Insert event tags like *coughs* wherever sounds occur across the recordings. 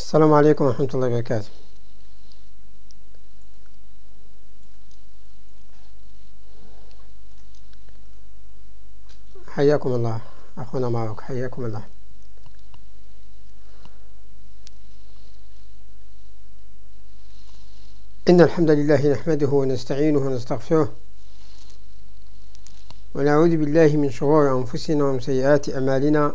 السلام عليكم ورحمة الله وبركاته. حياكم الله. أخونا معك حياكم الله. إن الحمد لله نحمده ونستعينه ونستغفره ونعوذ بالله من شرور أنفسنا ومن سيئات أمالنا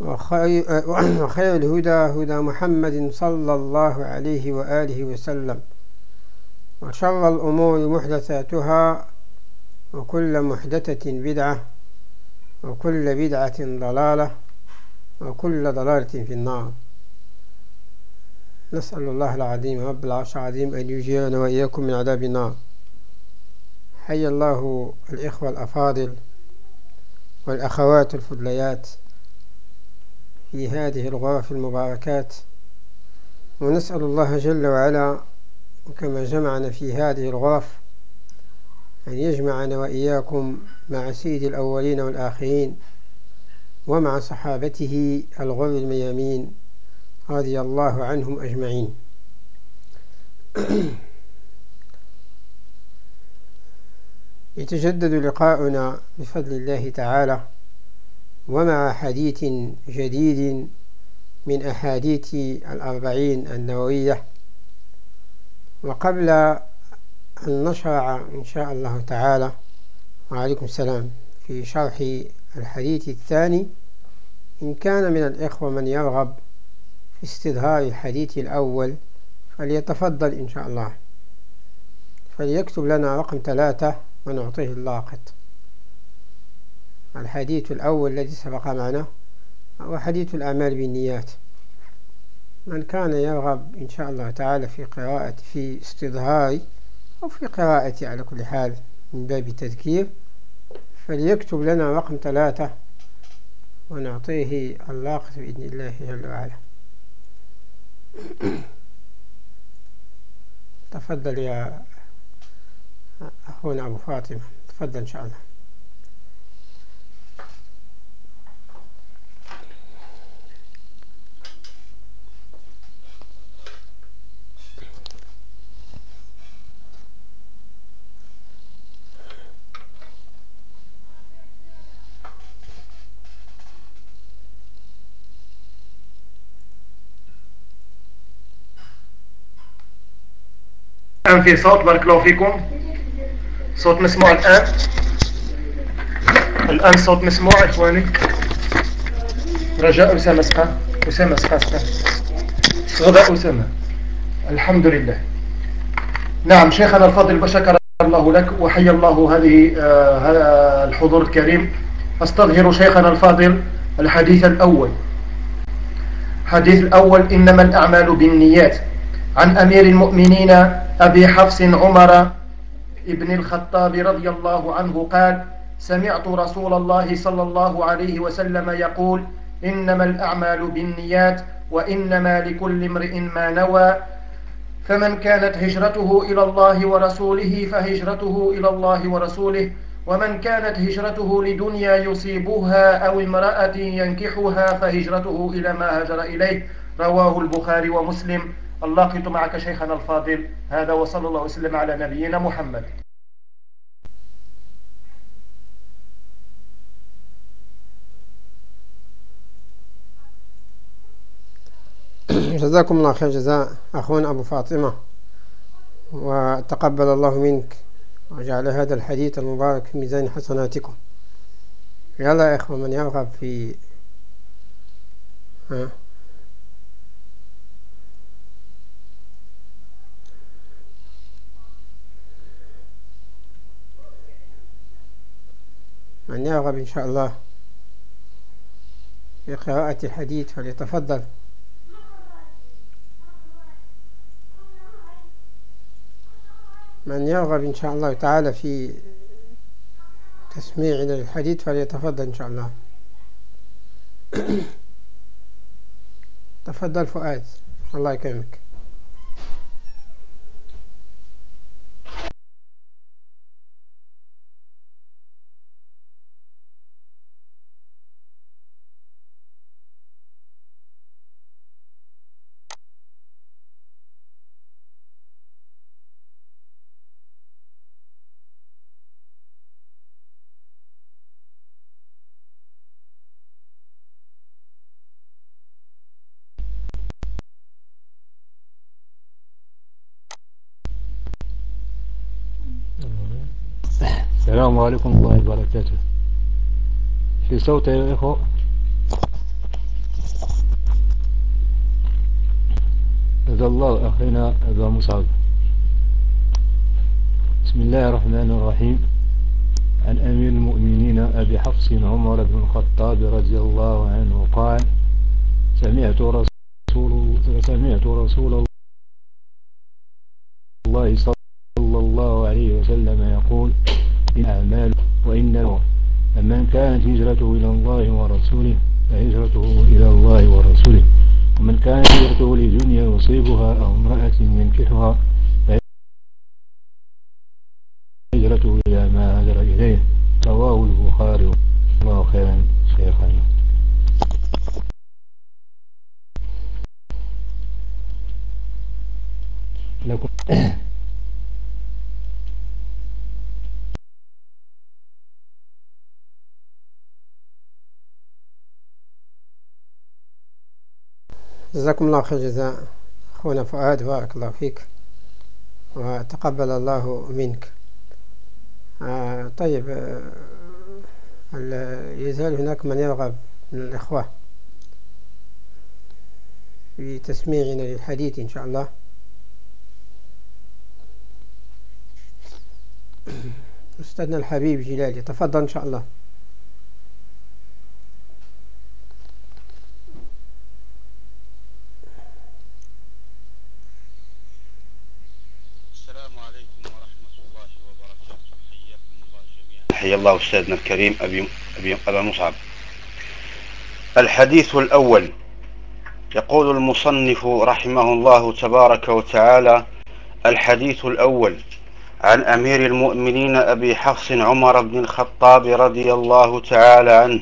*clears throat* وخير الهدى هدى محمد صلى الله عليه وآله وسلم. وشر الأمور محدثاتها وكل محدثة بدعة وكل بدعة ضلالة وكل ضلالة في النار. نسأل الله العظيم رب العرش العظيم أن يجيرنا وإياكم من عذاب النار. حي الله الإخوة الأفاضل والأخوات الفضليات. في هذه الغرف المباركات. ونسأل الله جل وعلا كما جمعنا في هذه الغرف أن يجمعنا وإياكم مع سيد الأولين والآخرين ومع صحابته الغر الميامين رضي الله عنهم أجمعين. *clears throat* يتجدد لقاؤنا بفضل الله تعالى ومع حديث جديد من أحاديث الأربعين النووية. وقبل أن نشرع إن شاء الله تعالى وعليكم السلام في شرح الحديث الثاني إن كان من الإخوة من يرغب في استظهار الحديث الأول فليتفضل إن شاء الله. فليكتب لنا رقم ثلاثة ونعطيه اللاقط الحديث الأول الذي سبق معنا هو حديث الأعمال بالنيات. من كان يرغب إن شاء الله تعالى في قراءة في استظهار أو في قراءة على كل حال من باب التذكير فليكتب لنا رقم ثلاثة ونعطيه اللاقط بإذن الله جل وعلا. تفضل يا أخونا أبو فاطمة. تفضل إن شاء الله. الآن في صوت بارك الله فيكم. صوت مسموع الآن. الآن صوت مسموع إخواني. رجاء أسامة اسقى أسامة اسقى غداء أسامة. الحمد لله. نعم شيخنا الفاضل وشكر الله لك وحي الله هذه آه الحضور الكريم. أستظهر شيخنا الفاضل الحديث الأول. حديث الأول إنما الأعمال بالنيات. عن أمير المؤمنين أبي حفص عمر ابن الخطاب رضي الله عنه قال سمعت رسول الله صلى الله عليه وسلم يقول إنما الأعمال بالنيات وإنما لكل امرئ ما نوى فمن كانت هجرته إلى الله ورسوله فهجرته إلى الله ورسوله ومن كانت هجرته لدنيا يصيبها أو امرأة ينكحها فهجرته إلى ما هاجر إليه رواه البخاري ومسلم. اللاقط معك شيخنا الفاضل. هذا وصلى الله وسلم على نبينا محمد. *coughs* جزاكم الله خير جزاء أخونا أبو فاطمة وتقبل الله منك وجعل هذا الحديث المبارك في ميزان حسناتكم. يلا يا إخوة من يرغب في ها؟ من يرغب إن شاء الله في قراءة الحديث فليتفضل. من يرغب إن شاء الله تعالى في تسميعنا للحديث فليتفضل إن شاء الله. *coughs* تفضل فؤاد الله يكرمك. عليكم الله وبركاته. في صوت يا إخوة. رضا الله أخينا أبا مصعب. بسم الله الرحمن الرحيم. عن أمير المؤمنين أبي حفص عمر بن الخطاب رضي الله عنه قال سمعت رسول سمعت رسول الله صلى الله عليه وسلم يقول الأعمال وإنه فمن كانت هجرته إلى الله ورسوله فهجرته إلى الله ورسوله ومن كانت هجرته لدنيا يصيبها أو امرأة ينكحها جزاكم الله خير جزاء. أخونا فؤاد بارك الله فيك. وتقبل الله منك. آه طيب آه يزال هناك من يرغب من الإخوة في تسميعنا للحديث إن شاء الله. أستاذنا الحبيب جلالي تفضل إن شاء الله. الله أستاذنا الكريم أبي, أبي أبا مصعب. الحديث الأول يقول المصنف رحمه الله تبارك وتعالى الحديث الأول عن أمير المؤمنين أبي حفص عمر بن الخطاب رضي الله تعالى عنه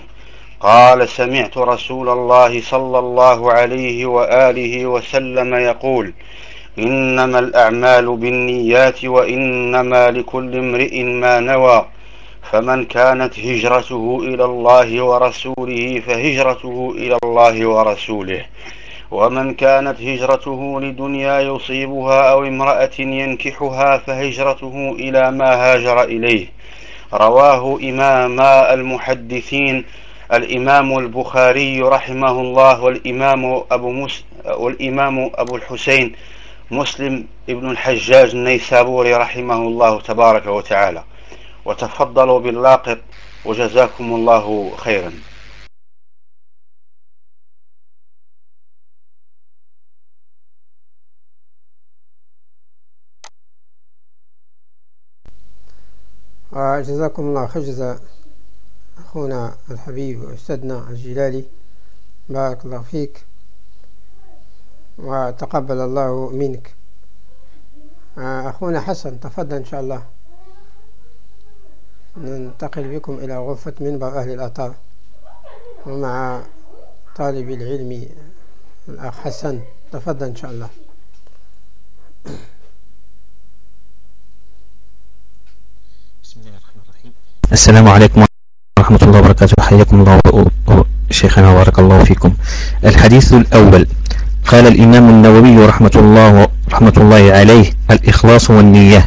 قال سمعت رسول الله صلى الله عليه وآله وسلم يقول إنما الأعمال بالنيات وإنما لكل امرئ ما نوى. فمن كانت هجرته إلى الله ورسوله فهجرته إلى الله ورسوله. ومن كانت هجرته لدنيا يصيبها أو امرأة ينكحها فهجرته إلى ما هاجر إليه. رواه إمام المحدثين الإمام البخاري رحمه الله والإمام أبو, مس والإمام أبو الحسين مسلم ابن الحجاج النيسابوري رحمه الله تبارك وتعالى. وتفضلوا باللاقط وجزاكم الله خيرا. جزاكم الله خير. أخونا الحبيب وأستاذنا الجلالي بارك الله فيك وتقبل الله منك. آه، أخونا حسن تفضل إن شاء الله. ننتقل بكم إلى غرفة منبر أهل الأطار ومع طالب العلم الأخ حسن. تفضل إن شاء الله. بسم الله الرحمن الرحيم. السلام عليكم ورحمة الله وبركاته. حياكم الله شيخنا. وبارك الله فيكم. الحديث الأول. قال الإمام النووي رحمة الله رحمة الله عليه الإخلاص والنية.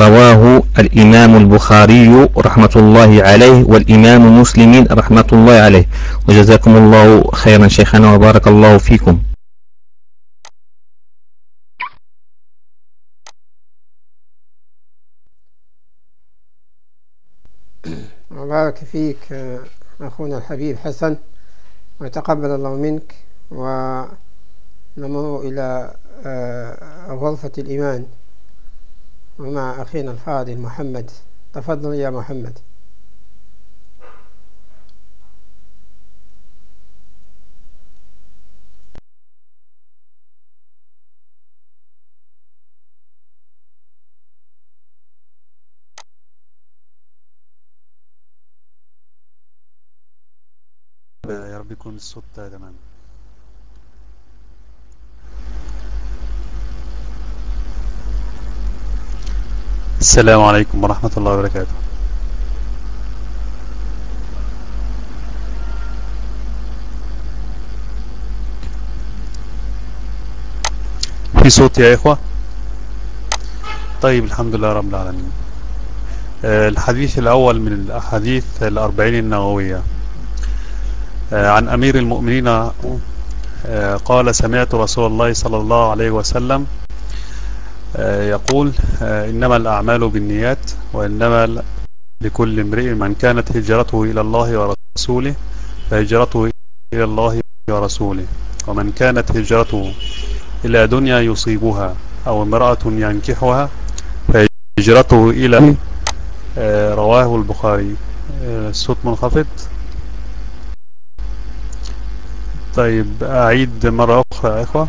رواه الإمام البخاري رحمة الله عليه والإمام مسلم رحمة الله عليه. وجزاكم الله خيرا شيخنا وبارك الله فيكم. وبارك فيك أخونا الحبيب حسن وتقبل الله منك ونمر إلى آه، غرفة الإيمان. ومع أخينا الفاضل محمد. تفضل يا محمد. يا رب يكون الصوت تمام. السلام عليكم ورحمة الله وبركاته. في صوت يا إخوة؟ طيب الحمد لله رب العالمين. آه، الحديث الأول من الأحاديث الأربعين النووية. آه، عن أمير المؤمنين آه، قال سمعت رسول الله صلى الله عليه وسلم يقول إنما الأعمال بالنيات وإنما لكل امرئ من كانت هجرته إلى الله ورسوله فهجرته إلى الله ورسوله. ومن كانت هجرته إلى دنيا يصيبها أو امرأة ينكحها فهجرته إلى رواه البخاري. الصوت منخفض. طيب أعيد مرة أخرى يا إخوة.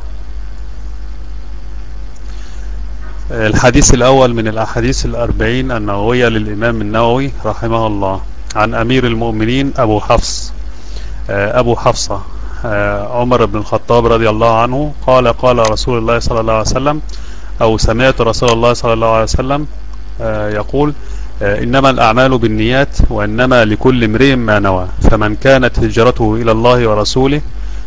الحديث الأول من الأحاديث الأربعين النووية للإمام النووي رحمه الله عن أمير المؤمنين أبو حفص أبو حفصة عمر بن الخطاب رضي الله عنه قال قال رسول الله صلى الله عليه وسلم أو سمعت رسول الله صلى الله عليه وسلم يقول إنما الأعمال بالنيات وإنما لكل امرئ ما نوى فمن كانت هجرته إلى الله ورسوله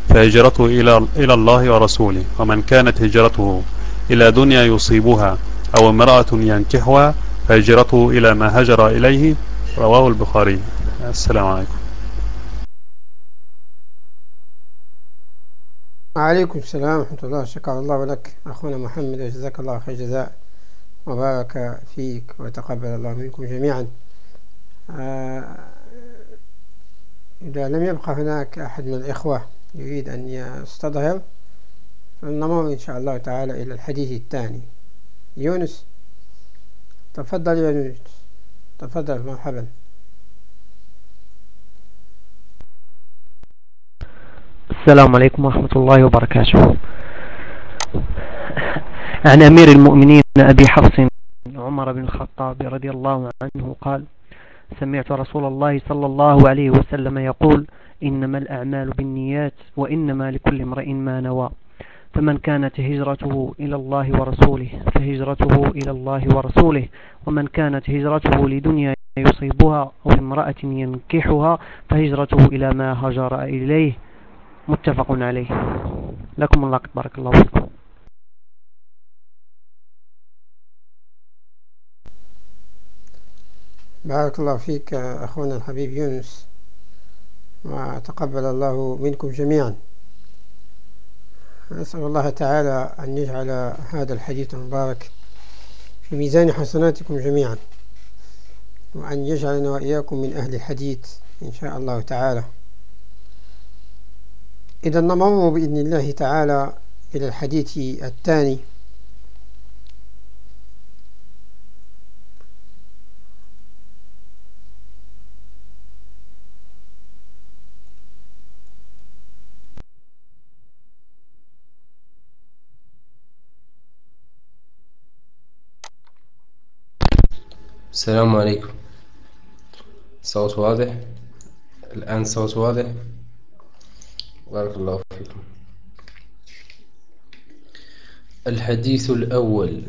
فهجرته إلى إلى الله ورسوله ومن كانت هجرته إلى دنيا يصيبها أو امرأة ينكحها فهجرته إلى ما هجر إليه رواه البخاري. السلام عليكم. وعليكم السلام ورحمة الله شكر الله لك أخونا محمد وجزاك الله خير جزاء. وبارك فيك وتقبل الله منكم جميعا. آه، إذا لم يبقى هناك أحد من الإخوة يريد أن يستظهر فلنمر إن شاء الله تعالى إلى الحديث الثاني. يونس تفضل يا يونس. تفضل مرحبا السلام عليكم ورحمة الله وبركاته. عن أمير المؤمنين أبي حفص عمر بن الخطاب رضي الله عنه قال سمعت رسول الله صلى الله عليه وسلم يقول إنما الأعمال بالنيات وإنما لكل امرئ ما نوى. فمن كانت هجرته إلى الله ورسوله فهجرته إلى الله ورسوله ومن كانت هجرته لدنيا يصيبها أو امرأة ينكحها فهجرته إلى ما هجر إليه. متفق عليه. لكم الله بارك الله فيكم. بارك الله فيك أخونا الحبيب يونس. وتقبل الله منكم جميعا. نسأل الله تعالى أن يجعل هذا الحديث المبارك في ميزان حسناتكم جميعا وأن يجعلنا وإياكم من أهل الحديث إن شاء الله تعالى. إذا نمر بإذن الله تعالى إلى الحديث الثاني. السلام عليكم. صوت واضح؟ الآن صوت واضح؟ بارك الله فيكم. الحديث الأول.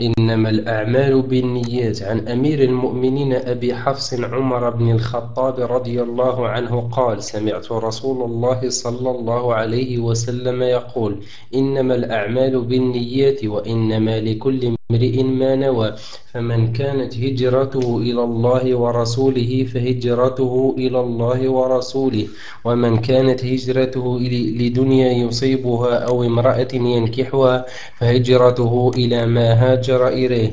إنما الأعمال بالنيات عن أمير المؤمنين أبي حفص عمر بن الخطاب رضي الله عنه قال سمعت رسول الله صلى الله عليه وسلم يقول إنما الأعمال بالنيات وإنما لكل امرئ ما نوى فمن كانت هجرته إلى الله ورسوله فهجرته إلى الله ورسوله ومن كانت هجرته لدنيا يصيبها أو امرأة ينكحها فهجرته إلى ما هاجر إليه.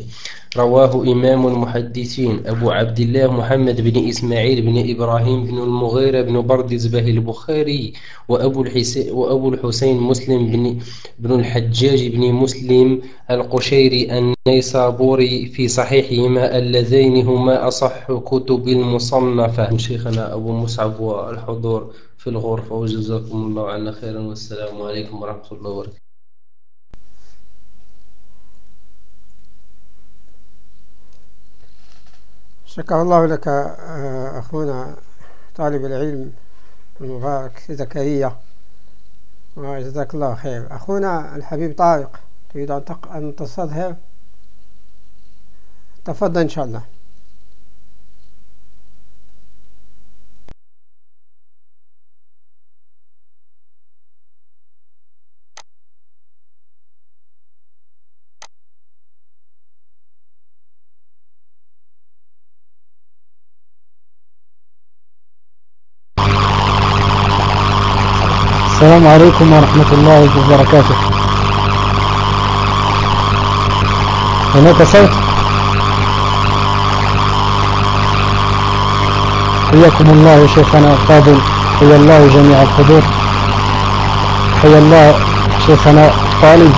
رواه إمام المحدثين أبو عبد الله محمد بن إسماعيل بن إبراهيم بن المغيرة بن بردزبه البخاري وأبو الحسين, وأبو الحسين مسلم بن, بن الحجاج بن مسلم القشيري النيسابوري في صحيحهما اللذين هما أصح كتب المصنفة. شيخنا أبو مصعب والحضور في الغرفة وجزاكم الله عنا خيرا والسلام عليكم ورحمة الله وبركاته. شكر الله لك أخونا طالب العلم المبارك زكريا. وجزاك الله خير. أخونا الحبيب طارق تريد أن تستظهر تفضل إن شاء الله. السلام عليكم ورحمة الله وبركاته. هناك صوت؟ حياكم الله شيخنا الفاضل حيا الله جميع الحضور. حيا الله شيخنا الطالب.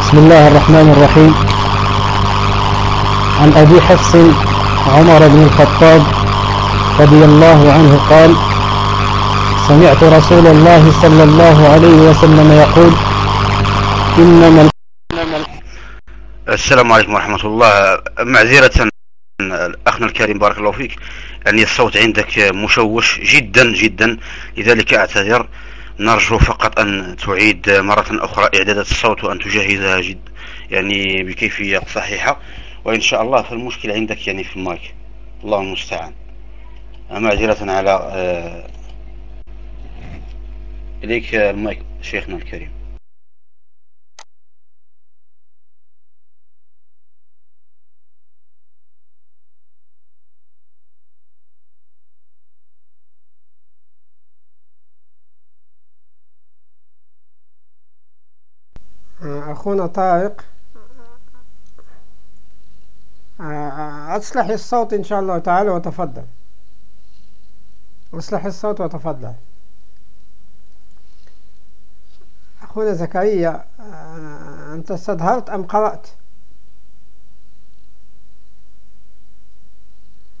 بسم الله الرحمن الرحيم. عن أبي حفص عمر بن الخطاب رضي الله عنه قال سمعت رسول الله صلى الله عليه وسلم يقول إنما السلام عليكم ورحمة الله. معذرة أخنا الكريم بارك الله فيك. يعني الصوت عندك مشوش جدا جدا. لذلك أعتذر. نرجو فقط أن تعيد مرة أخرى إعدادات الصوت وأن تجهزها جد يعني بكيفية صحيحة. وإن شاء الله فالمشكلة عندك يعني في المايك. الله المستعان. معذرة على آه، إليك المايك شيخنا الكريم. أخونا طارق. أصلح الصوت إن شاء الله تعالى وتفضل. أصلح الصوت وتفضل. أخونا زكريا آه، أنت استظهرت أم قرأت؟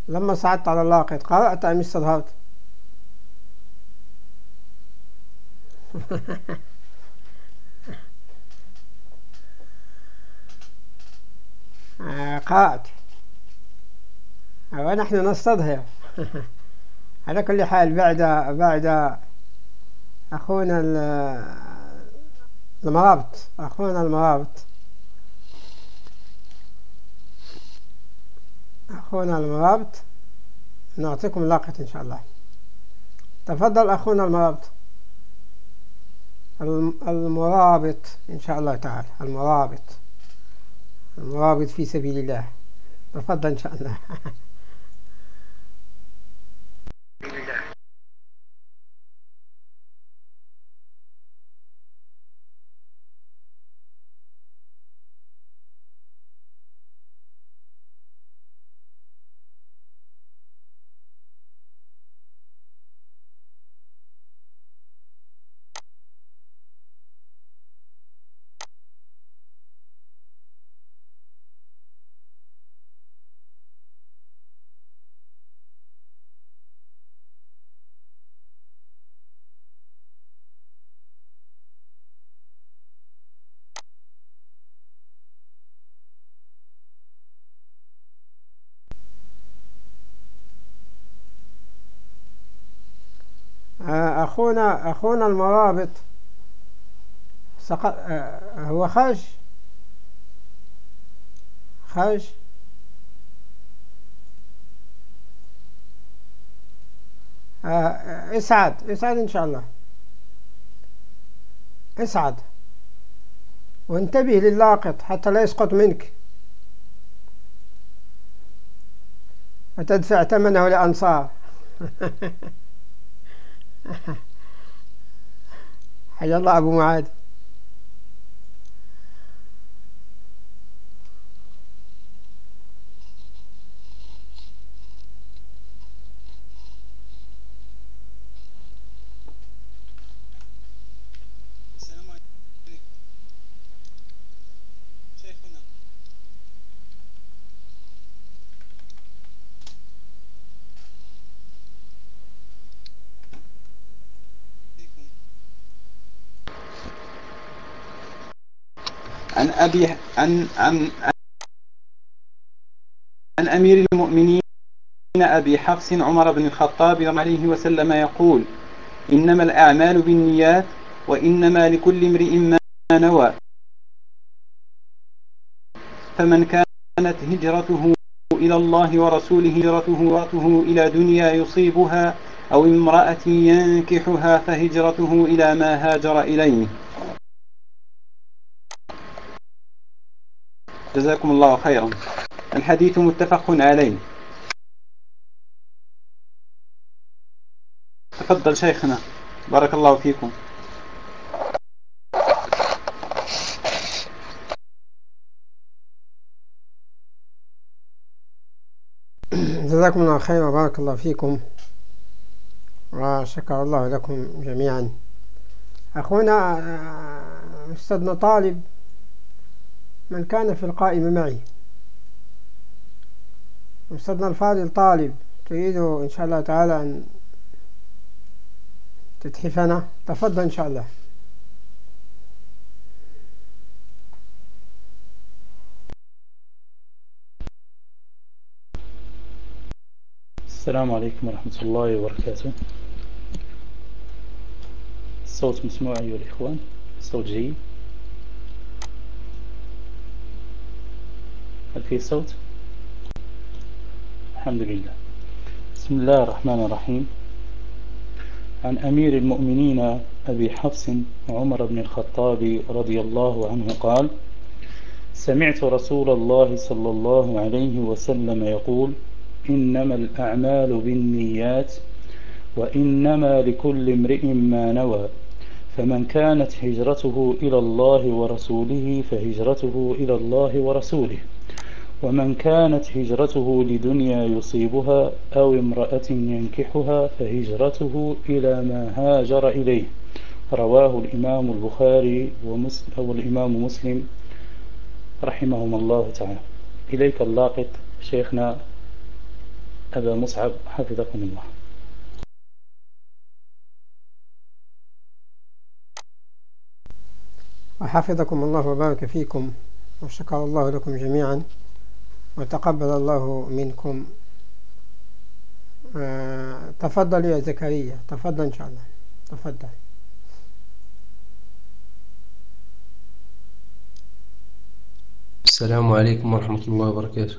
لما صعدت على اللاقط قرأت أم استظهرت؟ *laughs* آه، قرأت. ونحن نستظهر. *laughs* على كل حال بعد بعد أخونا المرابط. أخونا المرابط. أخونا المرابط. نعطيكم لاقط إن شاء الله. تفضل أخونا المرابط. المرابط. إن شاء الله تعالى. المرابط. المرابط في سبيل الله. تفضل إن شاء الله. *laughs* أخونا أخونا المرابط. سقط هو خرج خرج اسعد اسعد إن شاء الله. اسعد. وانتبه للاقط حتى لا يسقط منك. وتدفع ثمنه لأنصار. *laughs* حيا الله أبو معاذ. عن أبي عن عن عن أمير المؤمنين أبي حفص عمر بن الخطاب عليه وسلم يقول إنما الأعمال بالنيات وإنما لكل امرئ ما نوى. فمن كانت هجرته إلى الله ورسوله هجرته إلى دنيا يصيبها أو امرأة ينكحها فهجرته إلى ما هاجر إليه. جزاكم الله خيرا. الحديث متفق عليه. تفضل شيخنا. بارك الله فيكم. جزاكم الله خير وبارك الله فيكم. وشكر الله لكم جميعا. أخونا أستاذنا طالب من كان في القائمة معي. أستاذنا الفاضل طالب تريد إن شاء الله تعالى أن تتحفنا. تفضل إن شاء الله. السلام عليكم ورحمة الله وبركاته. الصوت مسموع أيها الإخوان. الصوت جيد. في صوت الحمد لله. بسم الله الرحمن الرحيم. عن أمير المؤمنين أبي حفص عمر بن الخطاب رضي الله عنه قال سمعت رسول الله صلى الله عليه وسلم يقول إنما الأعمال بالنيات وإنما لكل امرئ ما نوى فمن كانت هجرته إلى الله ورسوله فهجرته إلى الله ورسوله. ومن كانت هجرته لدنيا يصيبها أو امرأة ينكحها فهجرته إلى ما هاجر إليه. رواه الإمام البخاري أو الإمام مسلم رحمهم الله تعالى. إليك اللاقط شيخنا أبا مصعب حفظكم الله. وحفظكم الله وبارك فيكم وشكر الله لكم جميعا. وتقبل الله منكم. آه تفضل يا زكريا. تفضل إن شاء الله. تفضل. السلام عليكم ورحمة الله وبركاته.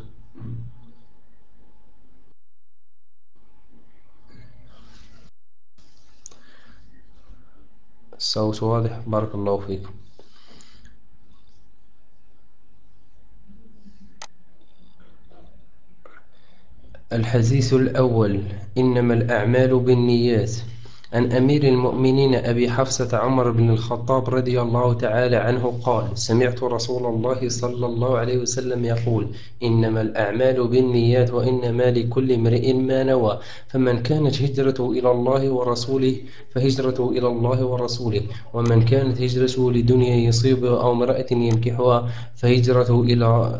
الصوت واضح. بارك الله فيكم. الحديث الأول إنما الأعمال بالنيات. عن أمير المؤمنين أبي حفصة عمر بن الخطاب رضي الله تعالى عنه قال سمعت رسول الله صلى الله عليه وسلم يقول إنما الأعمال بالنيات وإنما لكل امرئ ما نوى. فمن كانت هجرته إلى الله ورسوله فهجرته إلى الله ورسوله. ومن كانت هجرته لدنيا يصيبها أو امرأة ينكحها فهجرته إلى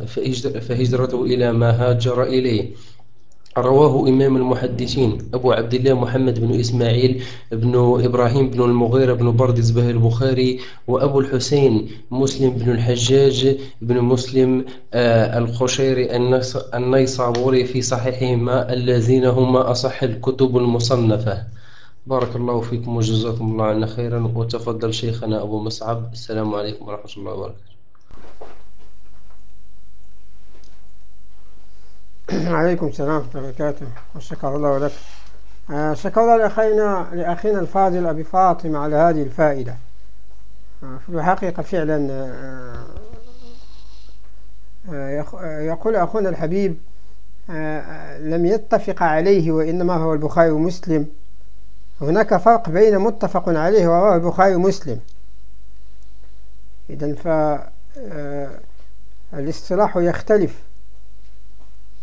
فهجرته إلى ما هاجر إليه. رواه إمام المحدثين أبو عبد الله محمد بن إسماعيل بن إبراهيم بن المغيرة بن بردز به البخاري وأبو الحسين مسلم بن الحجاج بن مسلم آه القشيري النيصابوري في صحيحهما الذين هما أصح الكتب المصنفة. بارك الله فيكم وجزاكم الله عنا خيرا. وتفضل شيخنا أبو مصعب. السلام عليكم ورحمة الله وبركاته. *clears throat* عليكم السلام ورحمة الله وبركاته. وشكر الله لك آه، شكر الله لأخينا, لأخينا الفاضل أبي فاطمة على هذه الفائدة. آه، في الحقيقة فعلا آه، يقول أخونا الحبيب لم يتفق عليه وإنما هو البخاري ومسلم. هناك فرق بين متفق عليه ورواه البخاري ومسلم. إذا فالاصطلاح يختلف.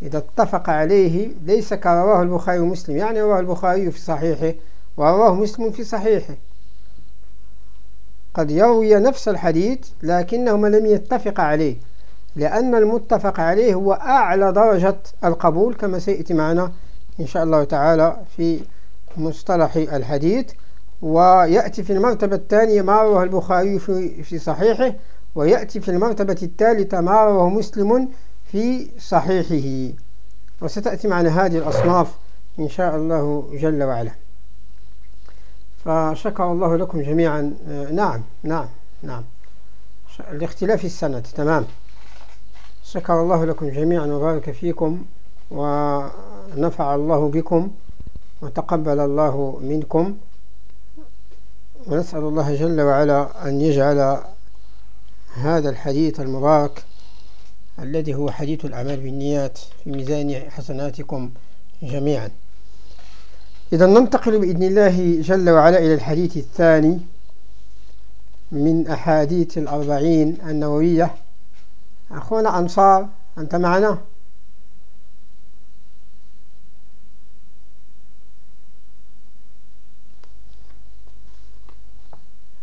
إذا اتفق عليه ليس كرواه البخاري ومسلم. يعني رواه البخاري في صحيحه ورواه مسلم في صحيحه. قد يروي نفس الحديث لكنهما لم يتفق عليه لأن المتفق عليه هو أعلى درجة القبول كما سيأتي معنا إن شاء الله تعالى في مصطلح الحديث. ويأتي في المرتبة الثانية ما رواه البخاري في صحيحه ويأتي في المرتبة الثالثة ما رواه مسلم في صحيحه. وستأتي معنا هذه الأصناف إن شاء الله جل وعلا. فشكر الله لكم جميعا. نعم نعم نعم. لاختلاف السند تمام. شكر الله لكم جميعا وبارك فيكم ونفع الله بكم وتقبل الله منكم. ونسأل الله جل وعلا أن يجعل هذا الحديث المبارك الذي هو حديث الأعمال بالنيات في ميزان حسناتكم جميعا. إذا ننتقل بإذن الله جل وعلا إلى الحديث الثاني من أحاديث الأربعين النووية. أخونا أنصار أنت معنا؟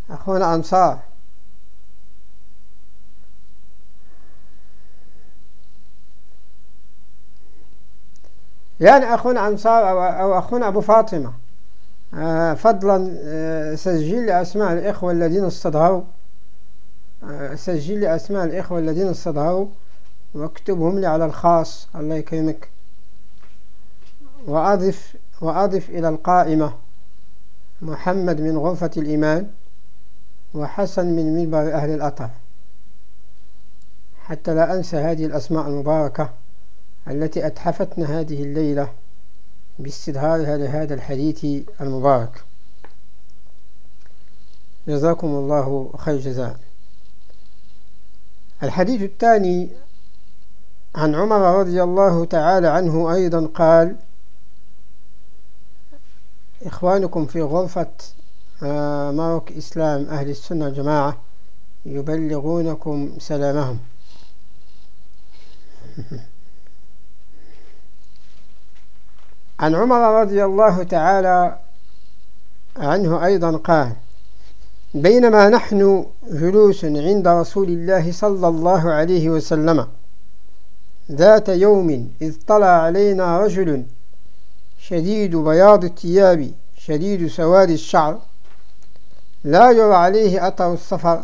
أخونا أنصار. يعني أخونا أنصار أو أخونا أبو فاطمة. آه، فضلا آه، سجل أسماء الإخوة الذين استظهروا. آه، سجل أسماء الإخوة الذين استظهروا واكتبهم لي على الخاص. الله يكرمك. وأضف وأضف إلى القائمة محمد من غرفة الإيمان وحسن من منبر أهل الأطر حتى لا أنسى هذه الأسماء المباركة. التي أتحفتنا هذه الليلة باستدهارها لهذا الحديث المبارك. جزاكم الله خير جزاء الحديث الثاني عن عمر رضي الله تعالى عنه أيضا قال إخوانكم في غرفة آه، مارك إسلام أهل السنة والجماعة يبلغونكم سلامهم. *laughs* عن عمر رضي الله تعالى عنه أيضا قال بينما نحن جلوس عند رسول الله صلى الله عليه وسلم ذات يوم إذ طلع علينا رجل شديد بياض الثياب شديد سواد الشعر لا يرى عليه أثر السفر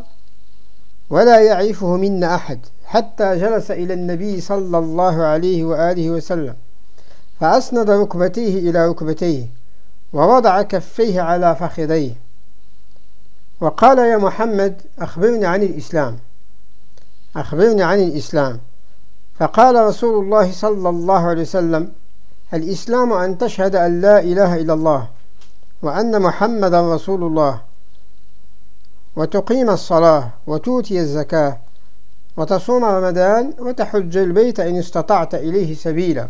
ولا يعرفه منا أحد حتى جلس إلى النبي صلى الله عليه وآله وسلم. فأسند ركبتيه إلى ركبتيه ووضع كفيه على فخذيه. وقال يا محمد أخبرني عن الإسلام. أخبرني عن الإسلام. فقال رسول الله صلى الله عليه وسلم الإسلام أن تشهد أن لا إله إلا الله وأن محمدا رسول الله وتقيم الصلاة وتؤتي الزكاة وتصوم رمضان وتحج البيت إن استطعت إليه سبيلا.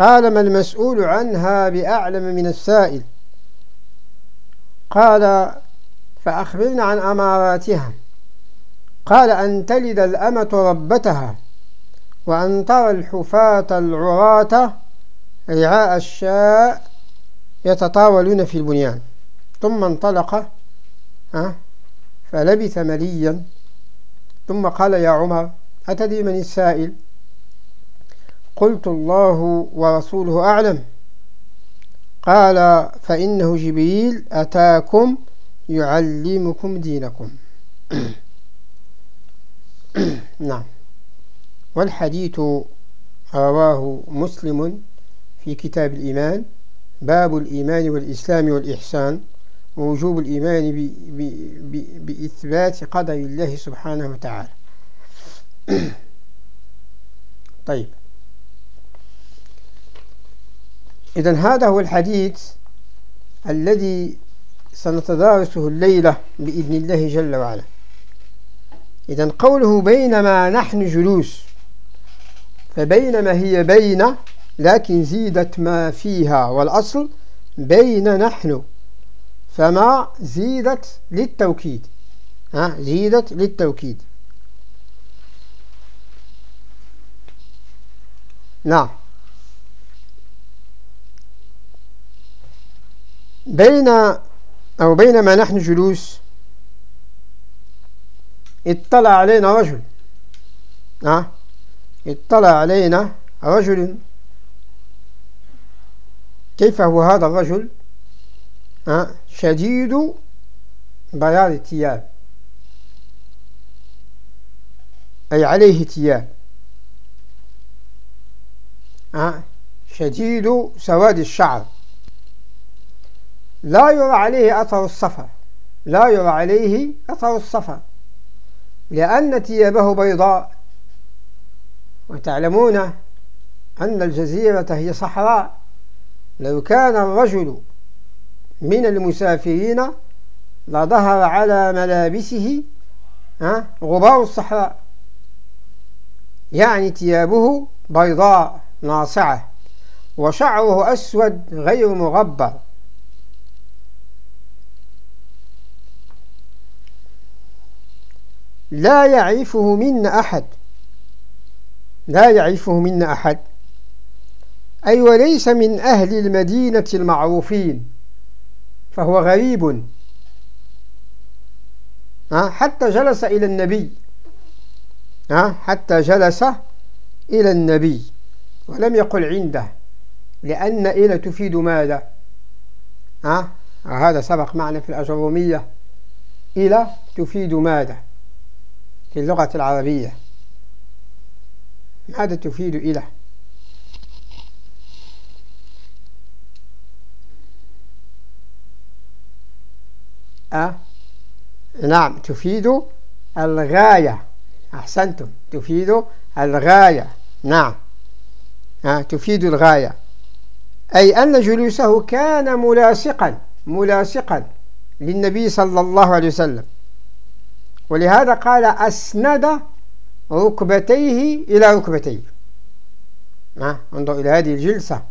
قال ما المسؤول عنها بأعلم من السائل. قال فأخبرنا عن أماراتها. قال أن تلد الأمة ربتها وأن ترى الحفاة العراة رعاء الشاء يتطاولون في البنيان. ثم انطلق فلبث مليا. ثم قال يا عمر أتدري من السائل؟ قلت الله ورسوله أعلم. قال فإنه جبريل أتاكم يعلمكم دينكم. *coughs* نعم. والحديث رواه مسلم في كتاب الإيمان. باب الإيمان والإسلام والإحسان. ووجوب الإيمان بإثبات قدر الله سبحانه وتعالى. *coughs* طيب. إذا هذا هو الحديث الذي سنتدارسه الليلة بإذن الله جل وعلا. إذا قوله بينما نحن جلوس فبينما هي بين لكن زيدت ما فيها والأصل بين نحن فما زيدت للتوكيد. ها؟ زيدت للتوكيد. نعم. بين أو بينما نحن جلوس اطلع علينا رجل. ها؟ اطلع علينا رجل. كيف هو هذا الرجل؟ ها؟ شديد بياض الثياب. أي عليه ثياب ها؟ شديد سواد الشعر. لا يرى عليه أثر الصفر لا يرى عليه أثر الصفر لأن ثيابه بيضاء. وتعلمون أن الجزيرة هي صحراء. لو كان الرجل من المسافرين لظهر على ملابسه غبار الصحراء. يعني ثيابه بيضاء ناصعة. وشعره أسود غير مغبر. لا يعرفه منا أحد. لا يعرفه منا أحد. أي وليس من أهل المدينة المعروفين. فهو غريب. حتى جلس إلى النبي. حتى جلس إلى النبي ولم يقل عنده. لأن إلى تفيد ماذا؟ هذا سبق معنا في الأجرومية إلى تفيد ماذا؟ في اللغة العربية. ماذا تفيد إلى أه؟ نعم تفيد الغاية. أحسنتم تفيد الغاية. نعم. أه؟ تفيد الغاية. أي أن جلوسه كان ملاصقا ملاصقا للنبي صلى الله عليه وسلم. ولهذا قال أسند ركبتيه إلى ركبتيه. انظر إلى هذه الجلسة.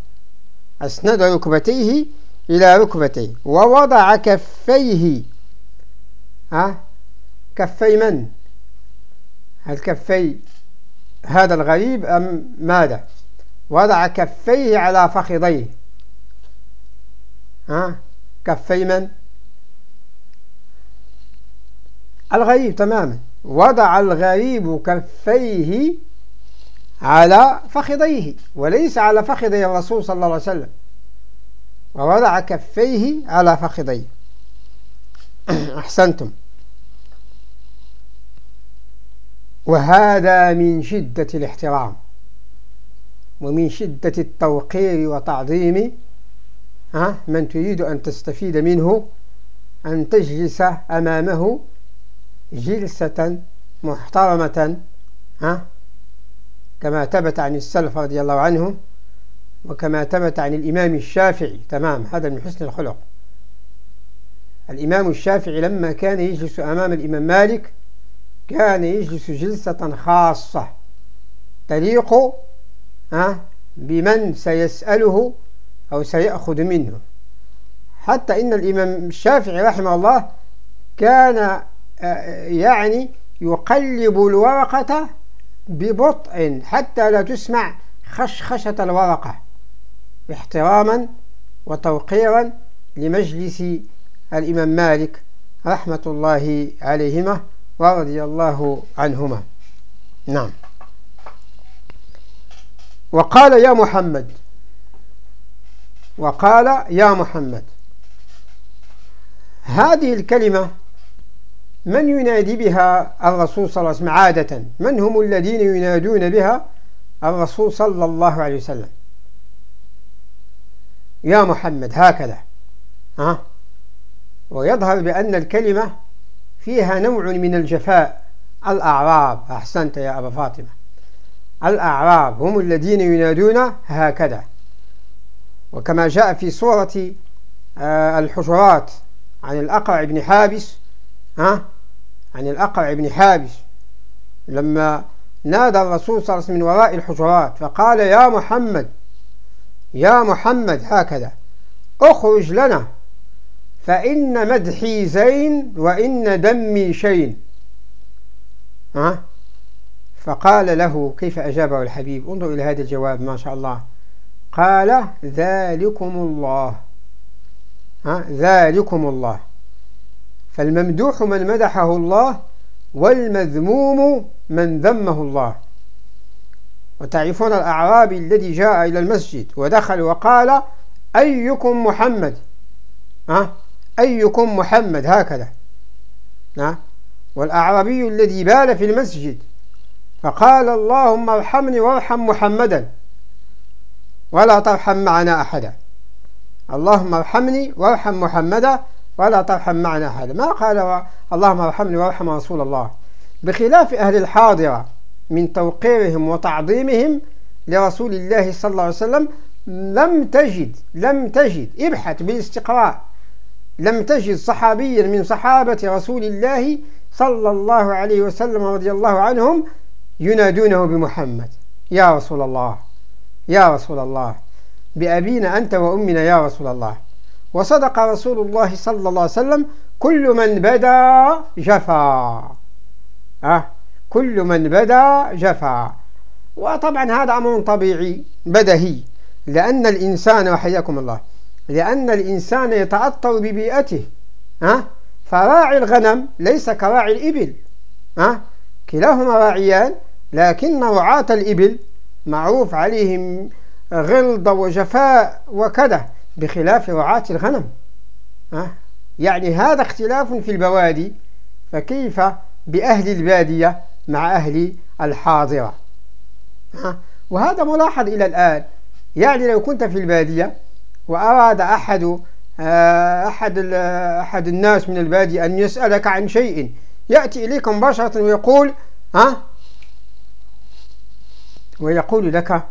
أسند ركبتيه إلى ركبتيه. ووضع كفيه. ها؟ كفي من؟ الكفي هذا الغريب أم ماذا؟ وضع كفيه على فخذيه. ها؟ كفي من؟ الغريب تماما. وضع الغريب كفيه على فخذيه وليس على فخذي الرسول صلى الله عليه وسلم. ووضع كفيه على فخذيه. *coughs* أحسنتم. وهذا من شدة الاحترام ومن شدة التوقير وتعظيم من تريد أن تستفيد منه أن تجلس أمامه جلسة محترمة ها؟ كما ثبت عن السلف رضي الله عنهم وكما ثبت عن الإمام الشافعي تمام؟ هذا من حسن الخلق. الإمام الشافعي لما كان يجلس أمام الإمام مالك كان يجلس جلسة خاصة تليق بمن سيسأله أو سيأخذ منه. حتى إن الإمام الشافعي رحمه الله كان يعني يقلب الورقة ببطء حتى لا تسمع خشخشة الورقة احتراما وتوقيرا لمجلس الإمام مالك رحمة الله عليهما ورضي الله عنهما. نعم. وقال يا محمد وقال يا محمد هذه الكلمة من ينادي بها الرسول صلى الله عليه وسلم عادة؟ من هم الذين ينادون بها الرسول صلى الله عليه وسلم؟ يا محمد هكذا ها؟ ويظهر بأن الكلمة فيها نوع من الجفاء. الأعراب أحسنت يا أبا فاطمة. الأعراب هم الذين ينادون هكذا. وكما جاء في صورة آه، الحجرات عن الأقرع بن حابس ها؟ عن الأقرع بن حابس لما نادى الرسول صلى الله عليه وسلم من وراء الحجرات فقال يا محمد يا محمد هكذا اخرج لنا فإن مدحي زين وإن دمي شين. ها؟ فقال له كيف أجابه الحبيب؟ انظر إلى هذا الجواب ما شاء الله. قال ذلكم الله. ها؟ ذلكم الله. فالممدوح من مدحه الله والمذموم من ذمه الله. وتعرفون الأعرابي الذي جاء إلى المسجد ودخل وقال أيكم محمد؟ ها؟ أيكم محمد؟ هكذا. ها؟ والأعرابي الذي بال في المسجد فقال اللهم ارحمني وارحم محمدا ولا ترحم معنا أحدا. اللهم ارحمني وارحم محمدا ولا ترحم معنا أحدا ما قال اللهم ارحمني وارحم رسول الله. بخلاف أهل الحاضرة من توقيرهم وتعظيمهم لرسول الله صلى الله عليه وسلم لم تجد لم تجد ابحث بالاستقراء. لم تجد صحابيا من صحابة رسول الله صلى الله عليه وسلم رضي الله عنهم ينادونه بمحمد. يا رسول الله يا رسول الله بأبينا أنت وأمنا يا رسول الله. وصدق رسول الله صلى الله عليه وسلم كل من بدا جفا أه كل من بدا جفا وطبعا هذا أمر طبيعي بدهي لأن الإنسان وحياكم الله لأن الإنسان يتأثر ببيئته أه؟ فراعي الغنم ليس كراعي الإبل أه؟ كلاهما راعيان لكن رعاة الإبل معروف عليهم غلظة وجفاء وكذا بخلاف رعاة الغنم؟ يعني هذا اختلاف في البوادي فكيف بأهل البادية مع أهل الحاضرة؟ وهذا ملاحظ إلى الآن. يعني لو كنت في البادية وأراد أحد آه، أحد أحد الناس من البادية أن يسألك عن شيء يأتي إليك مباشرة ويقول ها؟ ويقول لك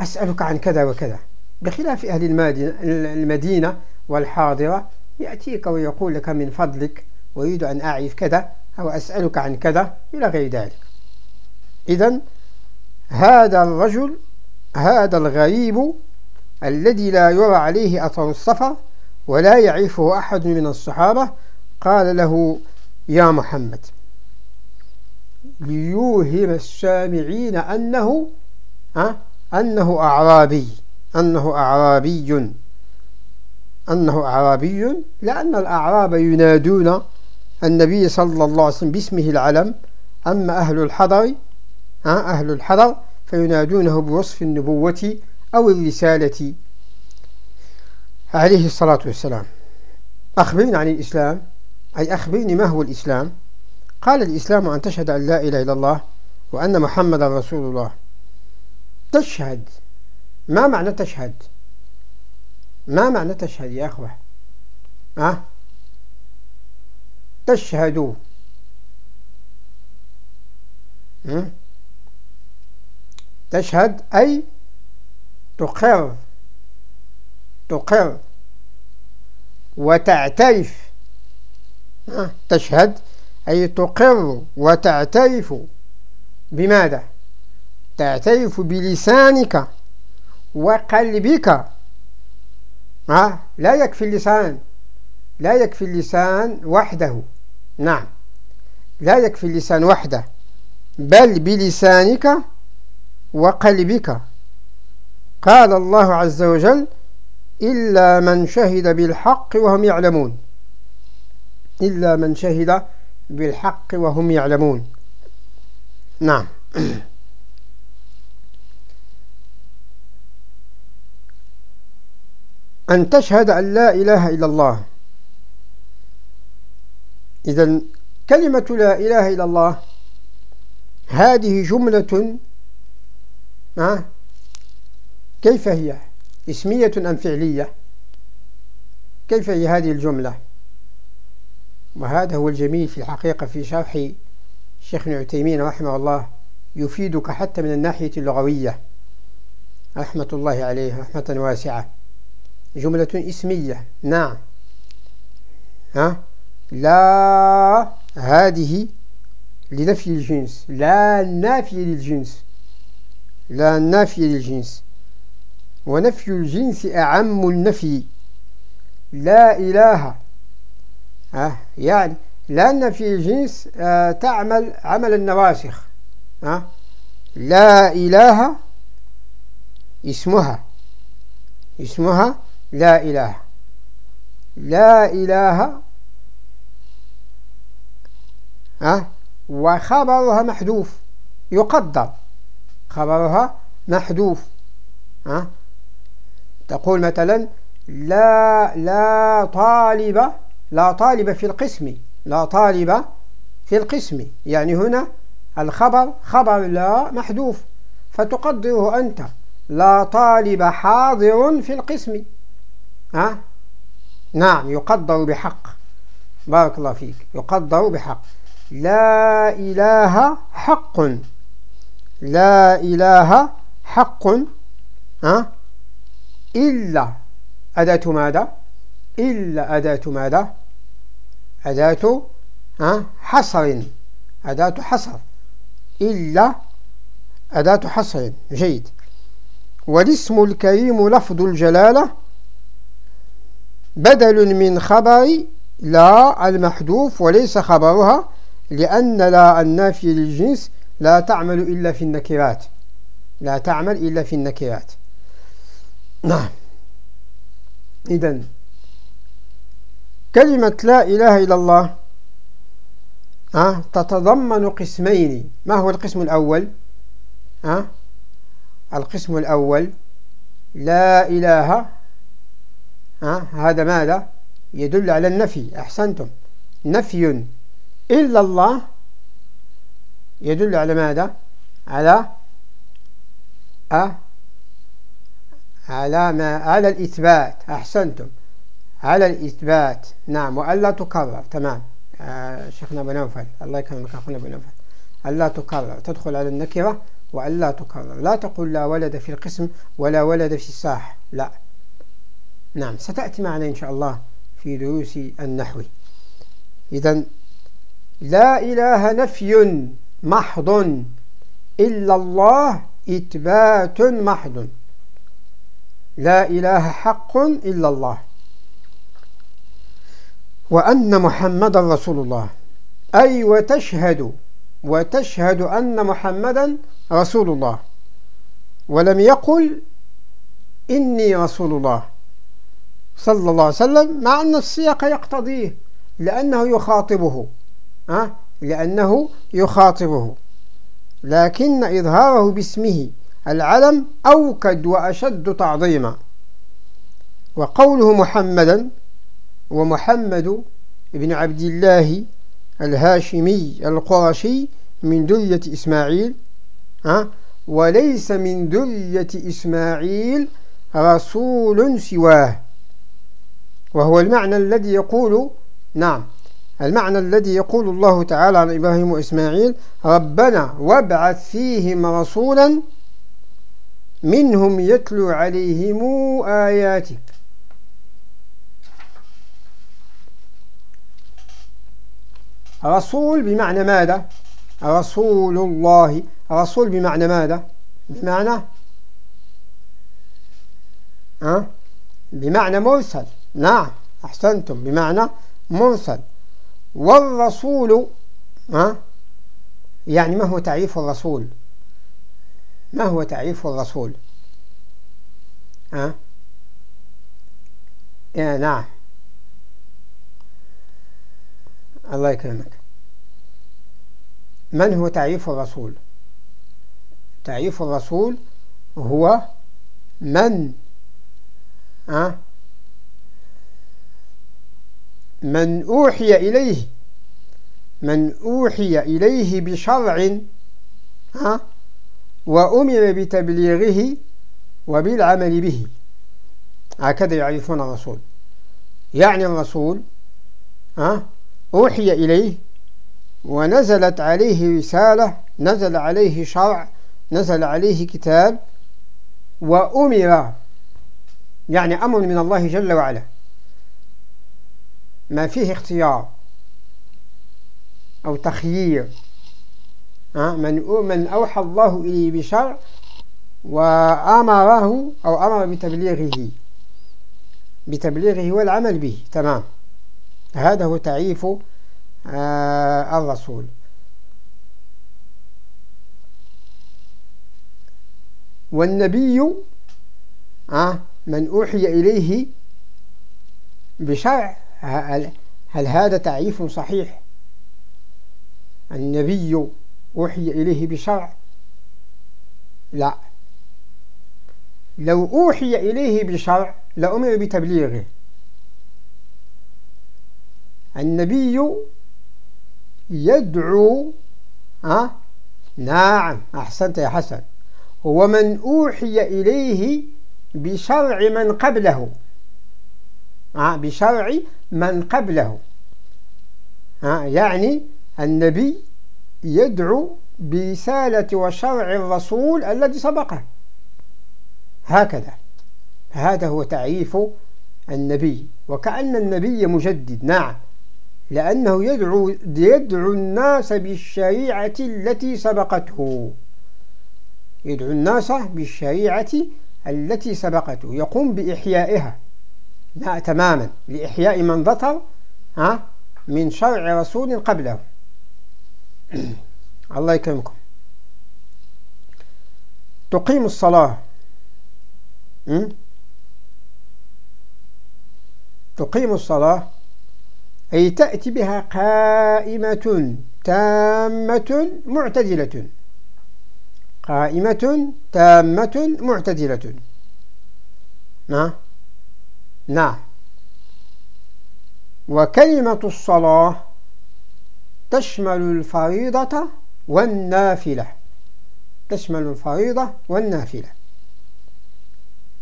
أسألك عن كذا وكذا. بخلاف أهل المدينة والحاضرة يأتيك ويقول لك من فضلك أريد أن أعرف كذا أو أسألك عن كذا إلى غير ذلك إذا هذا الرجل هذا الغريب الذي لا يرى عليه أثر السفر ولا يعرفه أحد من الصحابة قال له يا محمد ليوهم السامعين أنه؟ أنه أعرابي أنه أعرابي. أنه أعرابي. لأن الأعراب ينادون النبي صلى الله عليه وسلم باسمه العلم. أما أهل الحضر أهل الحضر فينادونه بوصف النبوة أو الرسالة. عليه الصلاة والسلام. أخبرني عن الإسلام. أي أخبرني ما هو الإسلام. قال الإسلام أن تشهد أن لا إله إلا الله وأن محمد رسول الله. تشهد. ما معنى تشهد؟ ما معنى تشهد يا أخوة؟ أه؟ تشهد. تشهد أي تقر. تقر. وتعترف. تشهد أي تقر وتعترف. بماذا؟ تعترف بلسانك. وقلبك. لا يكفي اللسان. لا يكفي اللسان وحده. نعم. لا يكفي اللسان وحده. بل بلسانك وقلبك. قال الله عز وجل إلا من شهد بالحق وهم يعلمون. إلا من شهد بالحق وهم يعلمون. نعم. *clears throat* أن تشهد أن لا إله إلا الله. إذا كلمة لا إله إلا الله هذه جملة كيف هي؟ اسمية أم فعلية؟ كيف هي هذه الجملة؟ وهذا هو الجميل في الحقيقة في شرح الشيخ ابن عثيمين رحمه الله يفيدك حتى من الناحية اللغوية. رحمة الله عليه رحمة واسعة. جملة اسمية. نعم. ها؟ لا هذه لنفي الجنس. لا نافية للجنس. لا نافية للجنس. ونفي الجنس أعم النفي. لا إله. ها؟ يعني لأن في الجنس آه، تعمل عمل النواسخ. ها؟ لا إله اسمها. اسمها لا إله. لا إله. ها؟ وخبرها محذوف. يقدر. خبرها محذوف. ها؟ تقول مثلا لا لا طالب لا طالب في القسم. لا طالب في القسم. يعني هنا الخبر خبر لا محذوف. فتقدره أنت. لا طالب حاضر في القسم. ها؟ نعم يقدر بحق. بارك الله فيك. يقدر بحق. لا إله حق. لا إله حق. ها؟ إلا أداة ماذا؟ إلا أداة ماذا؟ أداة ها؟ حصر. أداة حصر. إلا أداة حصر. جيد. والاسم الكريم لفظ الجلالة بدل من خبر لا المحذوف وليس خبرها لأن لا النافية للجنس لا تعمل إلا في النكرات. لا تعمل إلا في النكرات. نعم. إذا كلمة لا إله إلا الله أه تتضمن قسمين. ما هو القسم الأول؟ أه القسم الأول لا إله أه هذا ماذا؟ يدل على النفي أحسنتم. نفي إلا الله يدل على ماذا؟ على أه على ما؟ على الإثبات. أحسنتم. على الإثبات. نعم. وألا تكرر. تمام. آه شيخنا نوفل. الله يكرمك. أخونا أبو نوفل. ألا تكرر. تدخل على النكرة وألا تكرر. لا تقول لا ولد في القسم ولا ولد في الساح لا. نعم ستأتي معنا إن شاء الله في دروس النحو. إذا لا إله نفي محض إلا الله إثبات محض. لا إله حق إلا الله. وأن محمد رسول الله. أي وتشهد وتشهد أن محمدا رسول الله. ولم يقل إني رسول الله. صلى الله عليه وسلم مع أن السياق يقتضيه لأنه يخاطبه أه؟ لأنه يخاطبه. لكن إظهاره باسمه العلم أوكد وأشد تعظيما. وقوله محمدا ومحمد بن عبد الله الهاشمي القرشي من ذرية إسماعيل ها؟ وليس من ذرية إسماعيل رسول سواه. وهو المعنى الذي يقول نعم المعنى الذي يقول الله تعالى عن إبراهيم وإسماعيل ربنا وابعث فيهم رسولا منهم يتلو عليهم آياتك. رسول بمعنى ماذا؟ رسول الله. رسول بمعنى ماذا؟ بمعنى أه؟ بمعنى مرسل. نعم أحسنتم. بمعنى مرسل والرسول أه؟ يعني ما هو تعريف الرسول؟ ما هو تعريف الرسول؟ أه؟ نعم. الله يكرمك. من هو تعريف الرسول؟ تعريف الرسول هو من أه من أوحي إليه من أوحي إليه بشرع ها وأمر بتبليغه وبالعمل به. هكذا يعرفون الرسول. يعني الرسول ها أوحي إليه ونزلت عليه رسالة نزل عليه شرع نزل عليه كتاب وأمر يعني أمر من الله جل وعلا. ما فيه اختيار أو تخيير من من أوحى الله إليه بشرع وأمره أو أمر بتبليغه. بتبليغه والعمل به. تمام. هذا هو تعريف آه الرسول. والنبي من أوحي إليه بشرع هل, هذا تعريف صحيح؟ النبي أوحي إليه بشرع؟ لا. لو أوحي إليه بشرع لأمر بتبليغه. النبي يدعو ها؟ نعم أحسنت يا حسن. هو من أوحي إليه بشرع من قبله. بشرع من قبله. يعني النبي يدعو برسالة وشرع الرسول الذي سبقه. هكذا. هذا هو تعريف النبي. وكأن النبي مجدد. نعم. لأنه يدعو, يدعو الناس بالشريعة التي سبقته. يدعو الناس بالشريعة التي سبقته. يقوم بإحيائها. لا تماما. لإحياء من بطر ها من شرع رسول قبله. *clears throat* الله يكرمكم. تقيم الصلاة. تقيم الصلاة أي تأتي بها قائمة تامة معتدلة. قائمة تامة معتدلة. نعم نعم. وكلمة الصلاة تشمل الفريضة والنافلة. تشمل الفريضة والنافلة.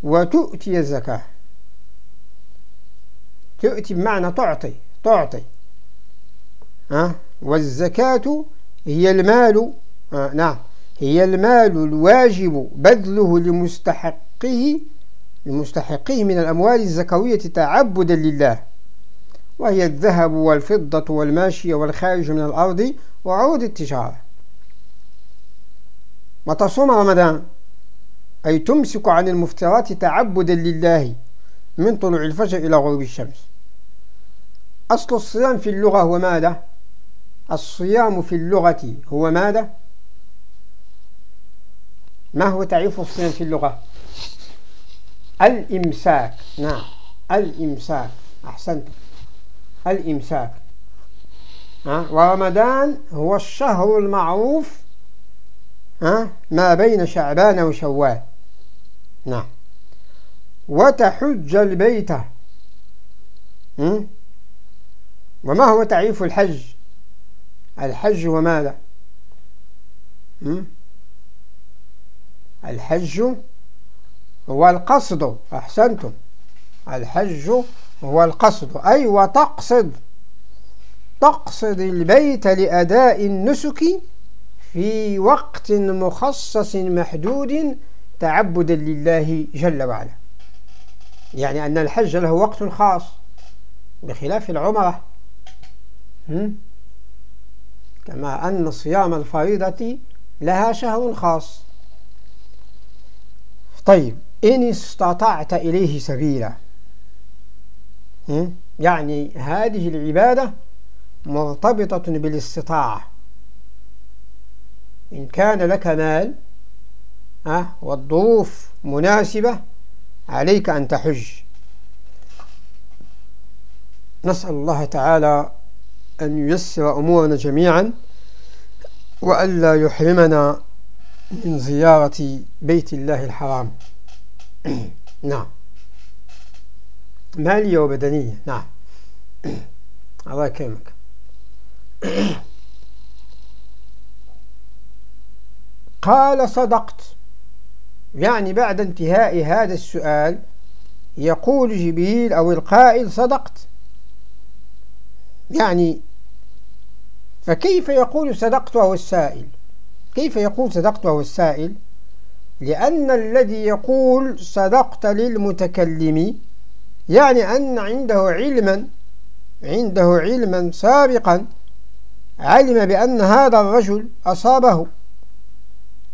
وتؤتي الزكاة. تؤتي بمعنى تعطي تعطي. ها؟ والزكاة هي المال. آه نعم. هي المال الواجب بذله لمستحقه لمستحقه من الأموال الزكوية تعبدا لله وهي الذهب والفضة والماشية والخارج من الأرض وعروض التجارة وتصوم رمضان أي تمسك عن المفترات تعبدا لله من طلوع الفجر إلى غروب الشمس أصل الصيام في اللغة هو ماذا؟ الصيام في اللغة هو ماذا؟ ما هو تعريف الصيام في اللغة؟ الإمساك. نعم. الإمساك. أحسنت. الإمساك. ورمضان هو الشهر المعروف ما بين شعبان وشوال. نعم. وتحج البيت. وما هو تعريف الحج؟ الحج هو ماذا الحج هو القصد أحسنتم. الحج هو القصد. أي وتقصد تقصد البيت لأداء النسك في وقت مخصص محدود تعبدا لله جل وعلا. يعني أن الحج له وقت خاص بخلاف العمرة. كما أن صيام الفريضة لها شهر خاص. طيب إن استطعت إليه سبيلا. يعني هذه العبادة مرتبطة بالاستطاعة. إن كان لك مال والظروف مناسبة عليك أن تحج. نسأل الله تعالى أن ييسر أمورنا جميعا وألا يحرمنا من زيارة بيت الله الحرام. *coughs* نعم. مالية وبدنية نعم. *coughs* الله يكرمك. *coughs* قال صدقت. يعني بعد انتهاء هذا السؤال يقول جبريل أو القائل صدقت. يعني فكيف يقول صدقت وهو السائل؟ كيف يقول صدقت وهو السائل؟ لأن الذي يقول صدقت للمتكلم يعني أن عنده علما عنده علما سابقا علم بأن هذا الرجل أصابه.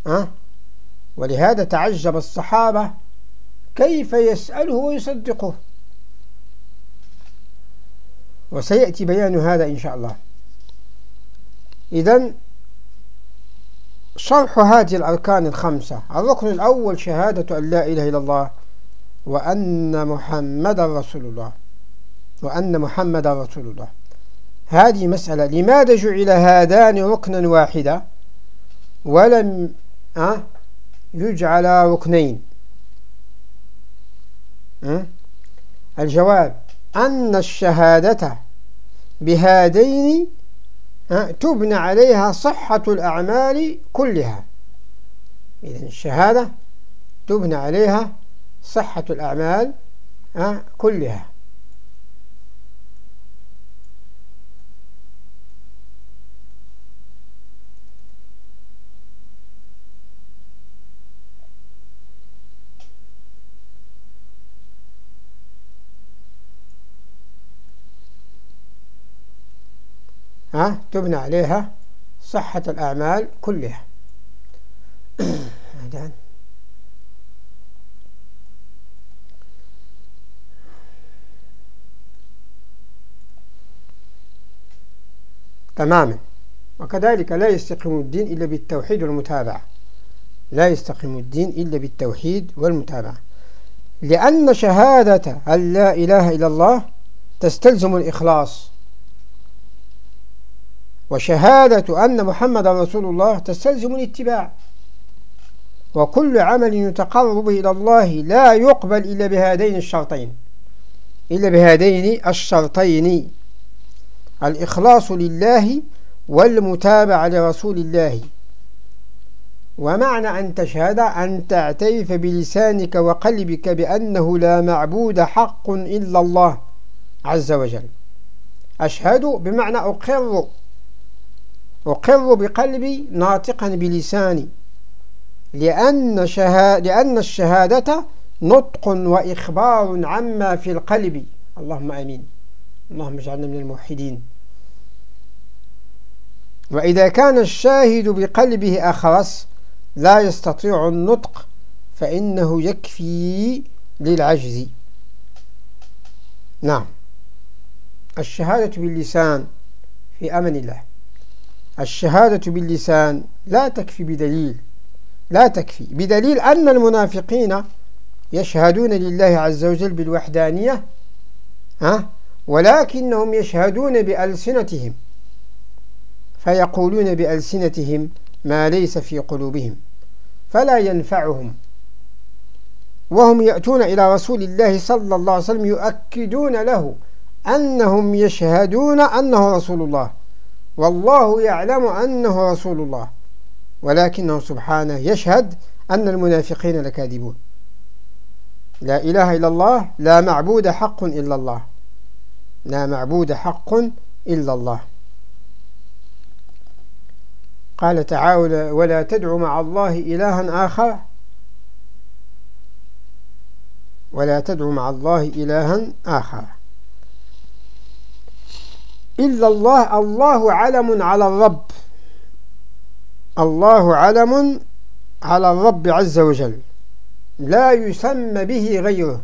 أه؟ ولهذا تعجب الصحابة كيف يسأله ويصدقه؟ وسيأتي بيان هذا إن شاء الله. إذا شرح هذه الأركان الخمسة. الركن الأول شهادة أن لا إله إلا الله وأن محمد رسول الله. وأن محمد رسول الله. هذه مسألة. لماذا جعل هذان ركنا واحدا ولم أه؟ يجعل ركنين؟ أه؟ الجواب أن الشهادة بهذين تبنى عليها صحة الأعمال كلها. إذن الشهادة تبنى عليها صحة الأعمال كلها. تبنى عليها صحة الأعمال كلها. *clears throat* تماما. وكذلك لا يستقيم الدين إلا بالتوحيد والمتابعة. لا يستقيم الدين إلا بالتوحيد والمتابعة. لأن شهادة أن لا إله إلا الله تستلزم الإخلاص. وشهادة أن محمد رسول الله تستلزم الاتباع. وكل عمل يتقرب إلى الله لا يقبل إلا بهذين الشرطين. إلا بهذين الشرطين. الإخلاص لله والمتابعة لرسول الله. ومعنى أن تشهد أن تعترف بلسانك وقلبك بأنه لا معبود حق إلا الله عز وجل. أشهد بمعنى أقر أقر بقلبي ناطقا بلساني. لأن, شها... لأن الشهادة نطق وإخبار عما في القلب. اللهم أمين. اللهم اجعلنا من الموحدين. وإذا كان الشاهد بقلبه أخرس لا يستطيع النطق فإنه يكفي للعجز. نعم. الشهادة باللسان في أمن الله. الشهادة باللسان لا تكفي بدليل لا تكفي. بدليل أن المنافقين يشهدون لله عز وجل بالوحدانية ها؟ ولكنهم يشهدون بألسنتهم فيقولون بألسنتهم ما ليس في قلوبهم فلا ينفعهم. وهم يأتون إلى رسول الله صلى الله عليه وسلم يؤكدون له أنهم يشهدون أنه رسول الله. والله يعلم أنه رسول الله ولكنه سبحانه يشهد أن المنافقين لكاذبون. لا إله إلا الله لا معبود حق إلا الله. لا معبود حق إلا الله. قال تعالى ولا تدع مع الله إلها آخر. ولا تدع مع الله إلها آخر. إلا الله الله علم على الرب. الله علم على الرب عز وجل. لا يسمى به غيره.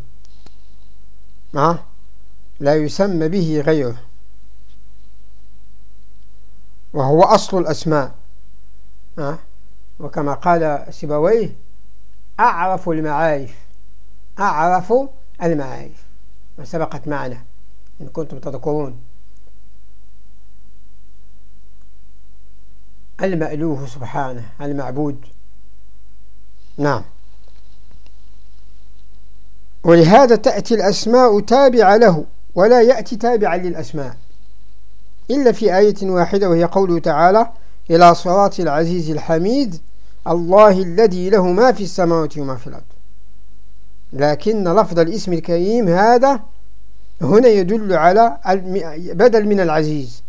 لا يسمى به غيره. وهو أصل الأسماء. وكما قال سبويه أعرف المعارف. أعرف المعارف. وسبقت معنا إن كنتم تذكرون. المألوه سبحانه المعبود. نعم. ولهذا تأتي الأسماء تابعة له ولا يأتي تابعا للأسماء. إلا في آية واحدة وهي قوله تعالى إلى صراط العزيز الحميد الله الذي له ما في السماوات وما في الأرض. لكن لفظ الاسم الكريم هذا هنا يدل على بدل من العزيز.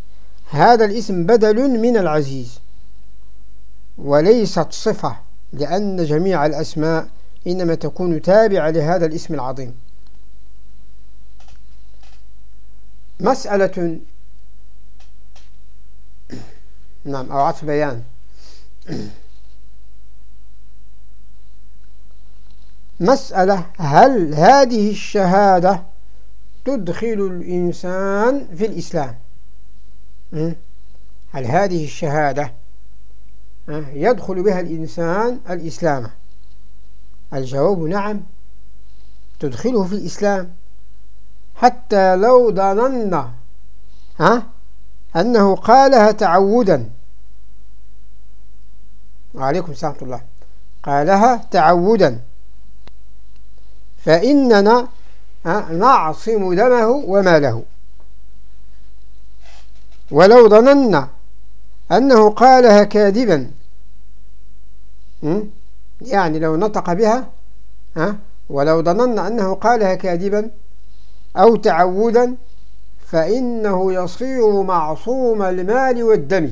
هذا الاسم بدل من العزيز. وليست صفة لأن جميع الأسماء إنما تكون تابعة لهذا الاسم العظيم. مسألة *coughs* نعم أو عطف بيان. *coughs* مسألة هل هذه الشهادة تدخل الإنسان في الإسلام؟ هل هذه الشهادة يدخل بها الإنسان الإسلام. الجواب نعم تدخله في الإسلام. حتى لو ظننا ها أنه قالها تعودا. وعليكم السلام الله. قالها تعودا. فإننا نعصم دمه وماله. ولو ظننا أنه قالها كاذبا يعني لو نطق بها ولو ظننا أنه قالها كاذبا أو تعودا فإنه يصير معصوم المال والدم.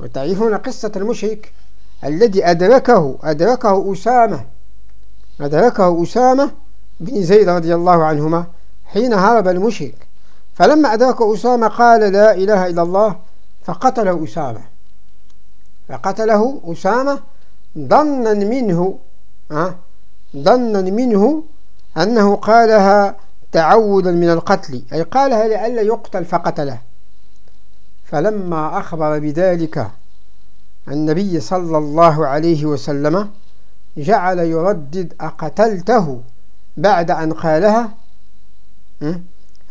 وتعرفون قصة المشرك الذي أدركه أدركه أسامة أدركه أسامة بن زيد رضي الله عنهما حين هرب المشرك. فلما أدركه أسامة قال لا إله إلا الله فقتله أسامة. فقتله أسامة ظنا منه ظنا منه أنه قالها تعودا من القتل أي قالها لئلا يقتل فقتله. فلما أخبر بذلك النبي صلى الله عليه وسلم جعل يردد أقتلته بعد أن قالها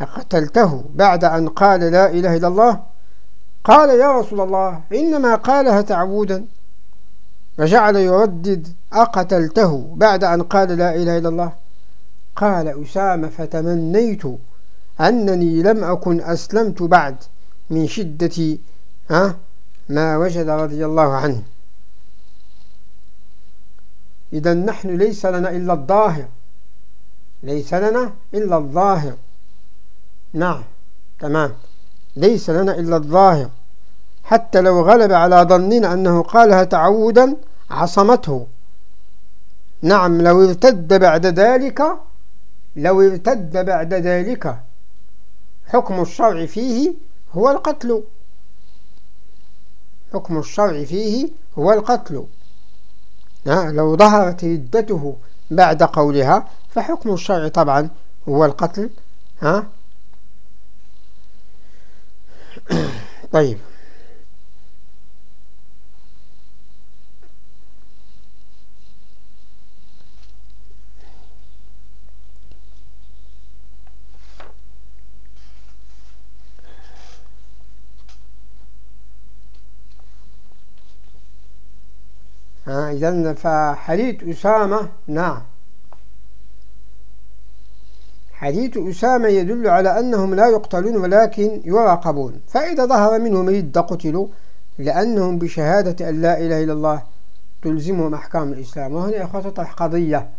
أقتلته بعد أن قال لا إله إلا الله قال يا رسول الله إنما قالها تعودا فجعل يردد أقتلته بعد أن قال لا إله إلا الله. قال أسامة فتمنيت أنني لم أكن أسلمت بعد من شدة ما وجد رضي الله عنه. إذا نحن ليس لنا إلا الظاهر. ليس لنا إلا الظاهر. نعم تمام. ليس لنا إلا الظاهر. حتى لو غلب على ظننا أنه قالها تعودا عصمته. نعم لو ارتد بعد ذلك لو ارتد بعد ذلك حكم الشرع فيه هو القتل. حكم الشرع فيه هو القتل. لو ظهرت ردته بعد قولها فحكم الشرع طبعا هو القتل. ها؟ *coughs* طيب. إذن فحديث أسامة نعم. حديث أسامة يدل على أنهم لا يقتلون ولكن يراقبون فإذا ظهر منهم رد قتلوا لأنهم بشهادة أن لا إله إلا الله تلزمهم أحكام الإسلام. وهنا يا أخوة تطرح قضية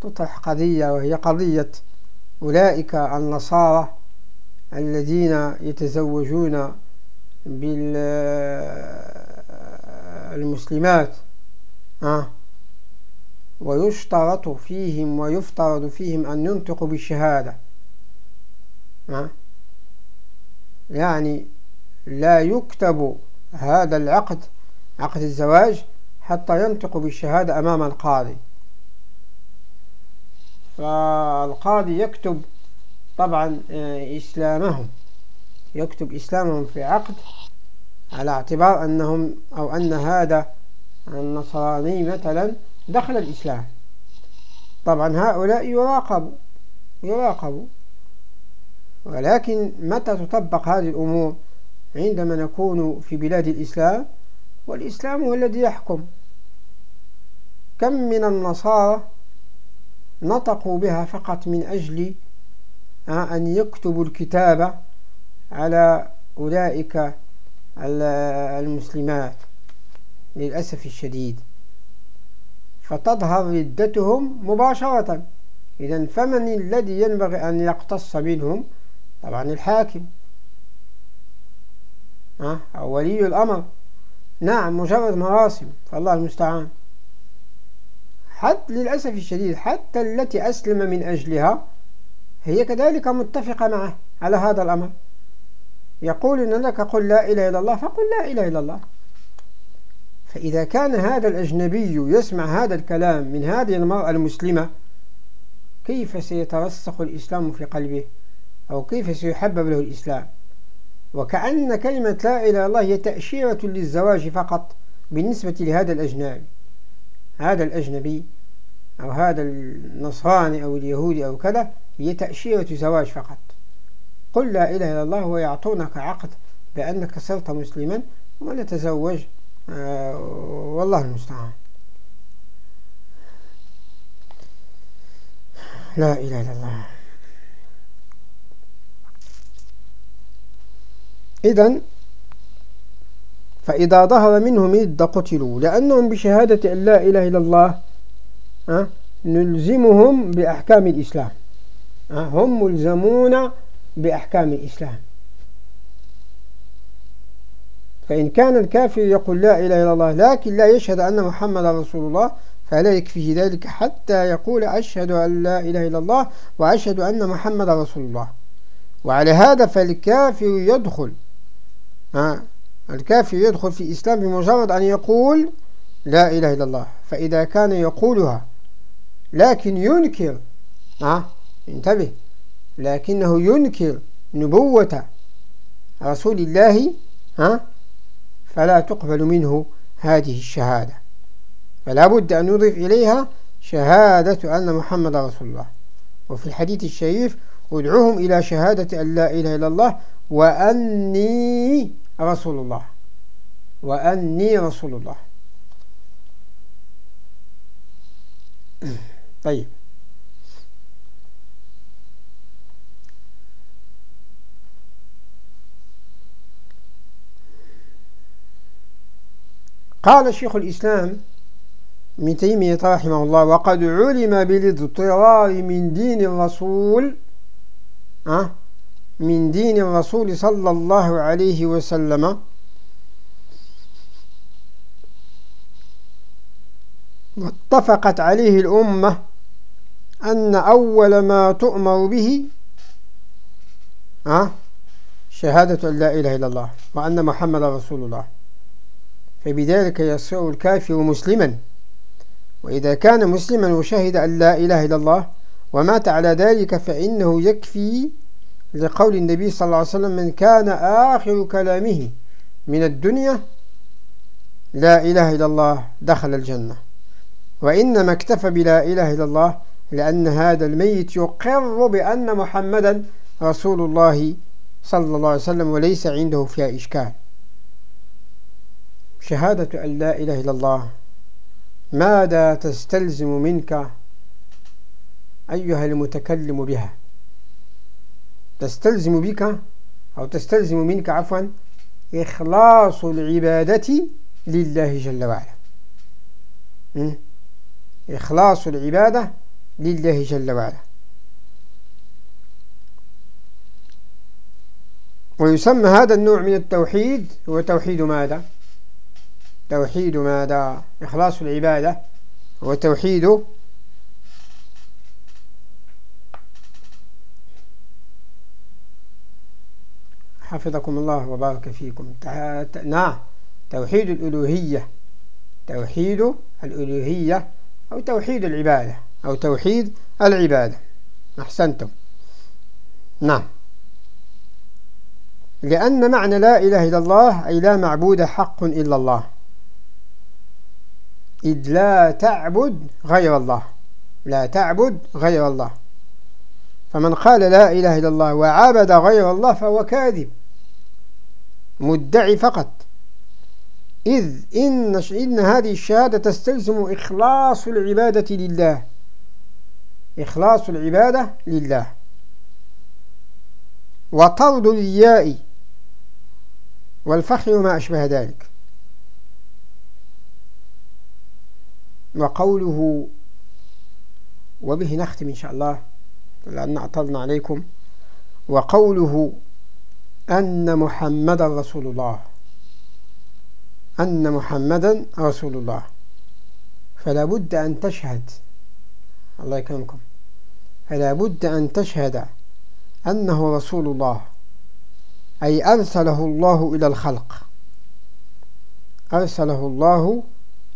تطرح قضية وهي قضية أولئك النصارى الذين يتزوجون بالمسلمات آه. ويشترط فيهم ويفترض فيهم أن ينطقوا بالشهادة. يعني لا يكتب هذا العقد عقد الزواج حتى ينطقوا بالشهادة أمام القاضي. فالقاضي يكتب طبعا آه، إسلامهم. يكتب إسلامهم في عقد على اعتبار أنهم أو أن هذا النصراني مثلا دخل الإسلام. طبعا هؤلاء يراقبوا يراقبوا. ولكن متى تطبق هذه الأمور عندما نكون في بلاد الإسلام؟ والإسلام هو الذي يحكم. كم من النصارى نطقوا بها فقط من أجل أن يكتبوا الكتابة على أولئك المسلمات للأسف الشديد. فتظهر ردتهم مباشرة. إذا فمن الذي ينبغي أن يقتص منهم؟ طبعا الحاكم. أو ولي الأمر. نعم مجرد مراسم. فالله المستعان. حتى للأسف الشديد حتى التي أسلم من أجلها هي كذلك متفقة معه على هذا الأمر. يقول إن لك قل لا إله إلا الله فقل لا إله إلا الله. فإذا كان هذا الأجنبي يسمع هذا الكلام من هذه المرأة المسلمة كيف سيترسخ الإسلام في قلبه؟ أو كيف سيحبب له الإسلام؟ وكأن كلمة لا إله إلا الله هي تأشيرة للزواج فقط بالنسبة لهذا الأجنبي. هذا الأجنبي أو هذا النصراني أو اليهودي أو كذا هي تأشيرة زواج فقط. قل لا إله إلا الله ويعطونك عقد بأنك صرت مسلما ونتزوج والله المستعان. لا إله إلا الله. إذن فإذا ظهر منهم إذ قتلوا لأنهم بشهادة أن لا إله إلا الله نلزمهم بأحكام الإسلام. هم ملزمون بأحكام الإسلام. فإن كان الكافر يقول لا إله إلا الله لكن لا يشهد أن محمد رسول الله فلا يكفيه ذلك حتى يقول أشهد أن لا إله إلا الله وأشهد أن محمد رسول الله. وعلى هذا فالكافر يدخل ها الكافر يدخل في الإسلام بمجرد أن يقول لا إله إلا الله فإذا كان يقولها لكن ينكر ها انتبه لكنه ينكر نبوة رسول الله ها فلا تقبل منه هذه الشهادة. فلا بد أن نضيف إليها شهادة أن محمد رسول الله. وفي الحديث الشريف ادعوهم إلى شهادة أن لا إله إلا الله وأني رسول الله. وأني رسول الله. طيب. قال شيخ الإسلام من تيمية رحمه الله وقد علم بالاضطرار من دين الرسول أه من دين الرسول صلى الله عليه وسلم. واتفقت عليه الأمة أن أول ما تؤمر به أه شهادة أن لا إله إلا الله وأن محمد رسول الله. فبذلك يصير الكافر مسلما. وإذا كان مسلما وشهد أن لا إله إلا الله ومات على ذلك فإنه يكفي لقول النبي صلى الله عليه وسلم من كان آخر كلامه من الدنيا لا إله إلا الله دخل الجنة. وإنما اكتفى بلا إله إلا الله لأن هذا الميت يقر بأن محمدا رسول الله صلى الله عليه وسلم وليس عنده فيها إشكال. شهادة أن لا إله إلا الله. ماذا تستلزم منك أيها المتكلم بها؟ تستلزم بك أو تستلزم منك عفوا إخلاص العبادة لله جل وعلا. إخلاص العبادة لله جل وعلا. ويسمى هذا النوع من التوحيد هو توحيد ماذا؟ توحيد ماذا؟ إخلاص العبادة. هو توحيد حفظكم الله وبارك فيكم. نعم. توحيد الألوهية. توحيد الألوهية أو توحيد العبادة أو توحيد العبادة. أحسنتم. نعم. لأن معنى لا إله إلا الله أي لا معبود حق إلا الله. إذ لا تعبد غير الله. لا تعبد غير الله. فمن قال لا إله إلا الله وعبد غير الله فهو كاذب. مدعي فقط. إذ إن, إن هذه الشهادة تستلزم إخلاص العبادة لله. إخلاص العبادة لله. وطرد الياء والفخر وما أشبه ذلك. وقوله وبه نختم إن شاء الله لأن أعطلنا عليكم. وقوله أن محمد رسول الله أن محمدا رسول الله. فلا بد أن تشهد. الله يكرمكم. فلا بد أن تشهد أنه رسول الله أي أرسله الله إلى الخلق. أرسله الله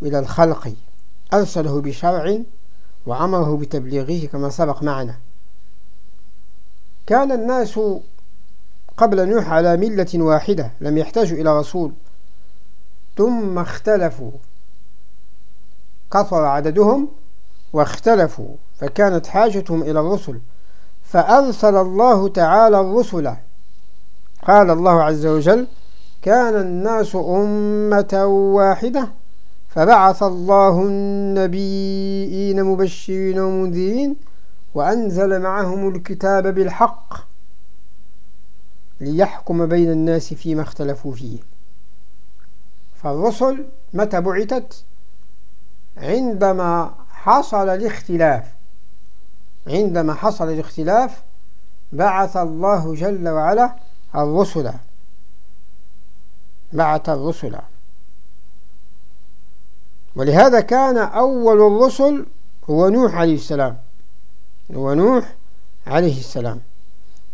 إلى الخلق. أرسله بشرع وأمره بتبليغه كما سبق معنا. كان الناس قبل نوح على ملة واحدة لم يحتاجوا إلى رسول ثم اختلفوا. كثر عددهم واختلفوا فكانت حاجتهم إلى الرسل. فأرسل الله تعالى الرسل. قال الله عز وجل كان الناس أمة واحدة فبعث الله النبيين مبشرين ومنذرين وأنزل معهم الكتاب بالحق ليحكم بين الناس فيما اختلفوا فيه. فالرسل متى بعثت؟ عندما حصل الاختلاف عندما حصل الاختلاف بعث الله جل وعلا الرسل. بعث الرسل. ولهذا كان أول الرسل هو نوح عليه السلام. هو نوح عليه السلام.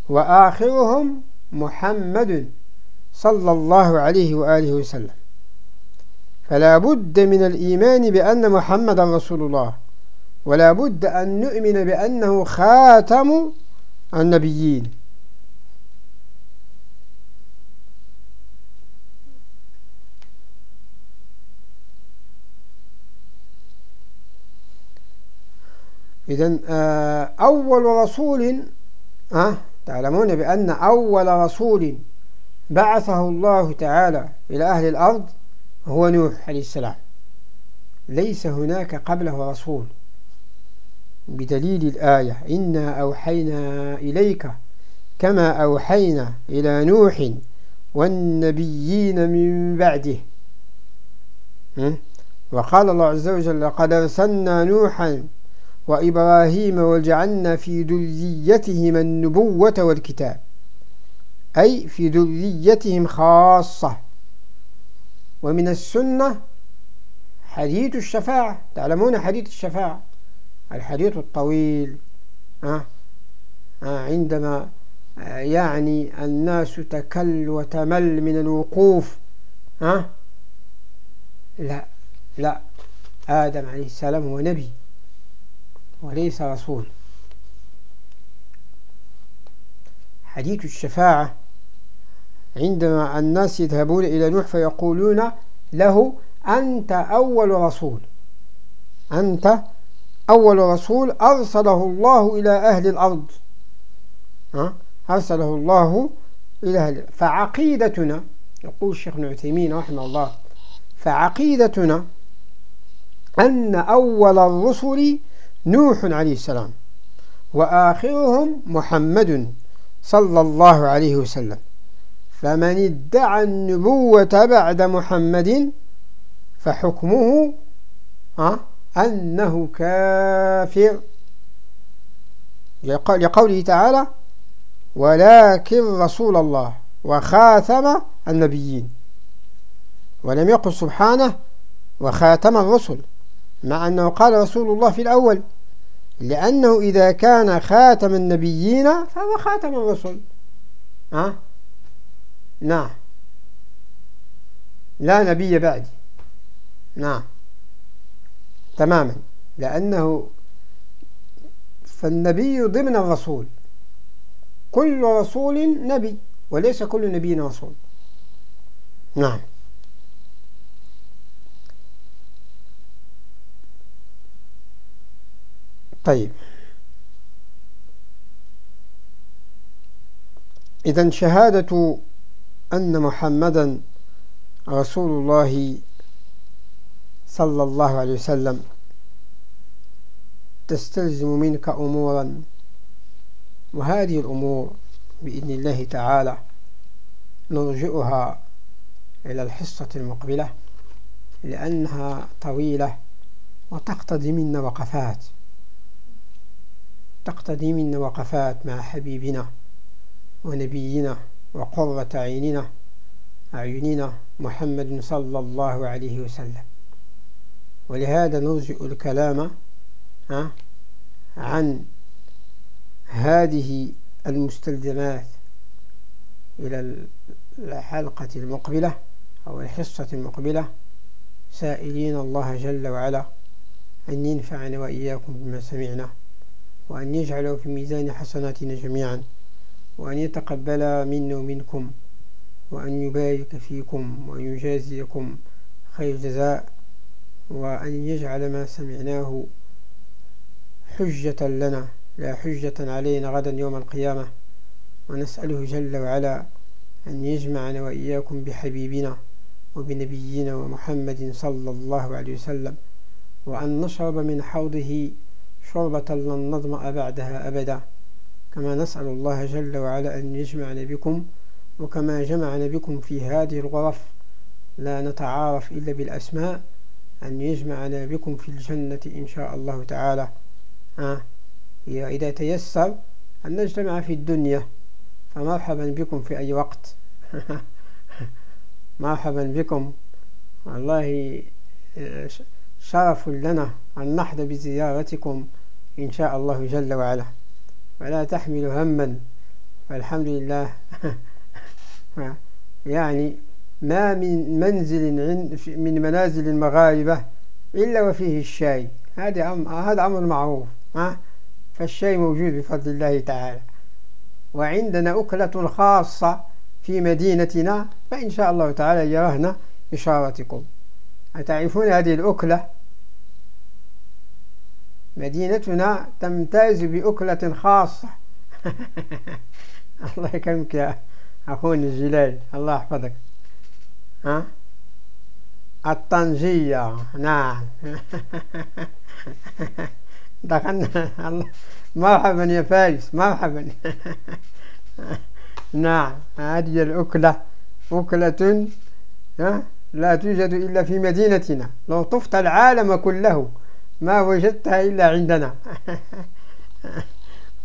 وآخرهم محمد صلى الله عليه وآله وسلم. فلا بد من الإيمان بأن محمد رسول الله. ولا بد أن نؤمن بأنه خاتم النبيين. إذا آه، أول رسول أه تعلمون بأن أول رسول بعثه الله تعالى إلى أهل الأرض هو نوح عليه السلام. ليس هناك قبله رسول. بدليل الآية إنا أوحينا إليك كما أوحينا إلى نوح والنبيين من بعده. وقال الله عز وجل لقد أرسلنا نوحا وإبراهيم وجعلنا في ذريتهما النبوة والكتاب. أي في ذريتهم خاصة. ومن السنة حديث الشفاعة. تعلمون حديث الشفاعة؟ الحديث الطويل. أه؟ أه عندما يعني الناس تكل وتمل من الوقوف. أه؟ لا لا. آدم عليه السلام هو نبي. وليس رسول. حديث الشفاعة عندما الناس يذهبون إلى نوح فيقولون له أنت أول رسول. أنت أول رسول أرسله الله إلى أهل الأرض. أرسله الله إلى أهل فعقيدتنا يقول الشيخ ابن عثيمين رحمه الله فعقيدتنا أن أول الرسل نوح عليه السلام وآخرهم محمد صلى الله عليه وسلم. فمن ادعى النبوة بعد محمد فحكمه أنه كافر. لقوله تعالى ولكن رسول الله وخاتم النبيين ولم يقل سبحانه وخاتم الرسل. مع أنه قال رسول الله في الأول لأنه إذا كان خاتم النبيين فهو خاتم الرسل. ها؟ نعم. لا نبي بعدي نعم. تماما. لأنه فالنبي ضمن الرسول. كل رسول نبي وليس كل نبي رسول. نعم. طيب. إذا شهادة أن محمدا رسول الله صلى الله عليه وسلم تستلزم منك أمورا وهذه الأمور بإذن الله تعالى نرجئها إلى الحصة المقبلة لأنها طويلة وتقتضي منا وقفات. تقتضي منا وقفات مع حبيبنا ونبينا وقرة عيننا أعيننا محمد صلى الله عليه وسلم. ولهذا نرجئ الكلام عن هذه المستلزمات إلى الحلقة المقبلة أو الحصة المقبلة. سائلين الله جل وعلا أن ينفعنا وإياكم بما سمعنا. وأن يجعله في ميزان حسناتنا جميعا وأن يتقبل منا ومنكم وأن يبارك فيكم وأن يجازيكم خير جزاء وأن يجعل ما سمعناه حجة لنا لا حجة علينا غدا يوم القيامة. ونسأله جل وعلا أن يجمعنا وإياكم بحبيبنا وبنبينا ومحمد صلى الله عليه وسلم وأن نشرب من حوضه شربة لن نظمأ بعدها أبدا كما نسأل الله جل وعلا أن يجمعنا بكم وكما جمعنا بكم في هذه الغرف لا نتعارف إلا بالأسماء أن يجمعنا بكم في الجنة إن شاء الله تعالى. آه. إذا تيسر أن نجتمع في الدنيا فمرحبا بكم في أي وقت. *laughs* مرحبا بكم. والله شرف لنا أن نحظى بزيارتكم. إن شاء الله جل وعلا. ولا تحمل هما. فالحمد لله. *laughs* يعني ما من منزل من منازل المغاربة إلا وفيه الشاي هذا هذا أمر معروف فالشاي موجود بفضل الله تعالى. وعندنا أكلة خاصة في مدينتنا فإن شاء الله تعالى يرهن إشارتكم. أتعرفون هذه الأكلة؟ مدينتنا تمتاز بأكلة خاصة. *laughs* الله يكرمك يا أخونا الجلال. الله يحفظك. ها؟ الطنجية. نعم. *laughs* دخلنا. الله. مرحبا يا فارس. مرحبا. *laughs* نعم. هذه الأكلة. أكلة لا توجد إلا في مدينتنا. لو طفت العالم كله. ما وجدتها إلا عندنا. *laughs*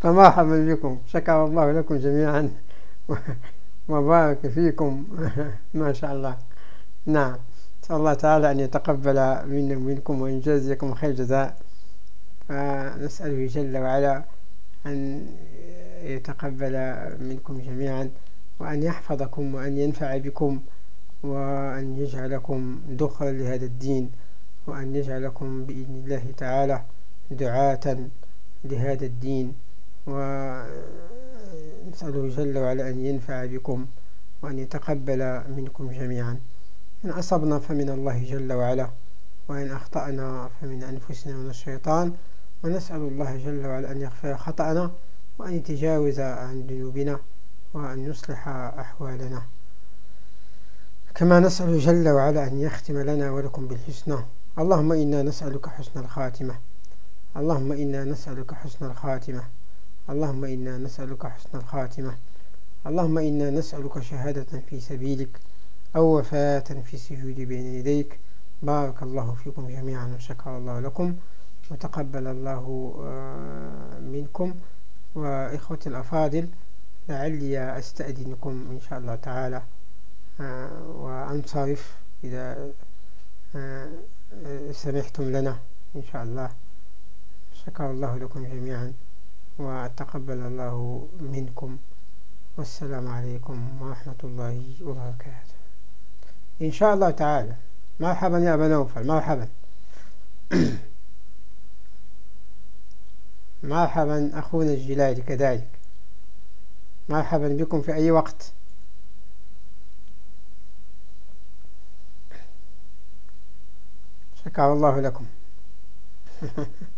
فمرحبا بكم. شكر الله لكم جميعا. *laughs* وبارك فيكم. *laughs* ما شاء الله. نعم. نسأل الله تعالى أن يتقبل منا ومنكم وأن يجازيكم خير جزاء. فنسأله جل وعلا أن يتقبل منكم جميعا وأن يحفظكم وأن ينفع بكم وأن يجعلكم دخلا لهذا الدين. وأن يجعلكم بإذن الله تعالى دعاة لهذا الدين. ونسأله جل وعلا أن ينفع بكم وأن يتقبل منكم جميعا. إن أصبنا فمن الله جل وعلا وإن أخطأنا فمن أنفسنا ومن الشيطان. ونسأل الله جل وعلا أن يغفر خطأنا وأن يتجاوز عن ذنوبنا وأن يصلح أحوالنا. كما نسأل جل وعلا أن يختم لنا ولكم بالحسنى. اللهم إنا نسألك حسن الخاتمة. اللهم إنا نسألك حسن الخاتمة. اللهم إنا نسألك حسن الخاتمة. اللهم إنا نسألك شهادة في سبيلك أو وفاة في سجود بين يديك. بارك الله فيكم جميعا وشكر الله لكم. وتقبل الله آه، منكم. وإخوتي الأفاضل لعلي أستأذنكم إن شاء الله تعالى. آه، وأنصرف إذا آه، سمحتم لنا إن شاء الله. شكر الله لكم جميعا وتقبل الله منكم. والسلام عليكم ورحمة الله وبركاته. إن شاء الله تعالى. مرحبا يا أبا نوفل. مرحبا. *coughs* مرحبا أخونا الجلالي كذلك. مرحبا بكم في أي وقت. شكر الله لكم. *laughs*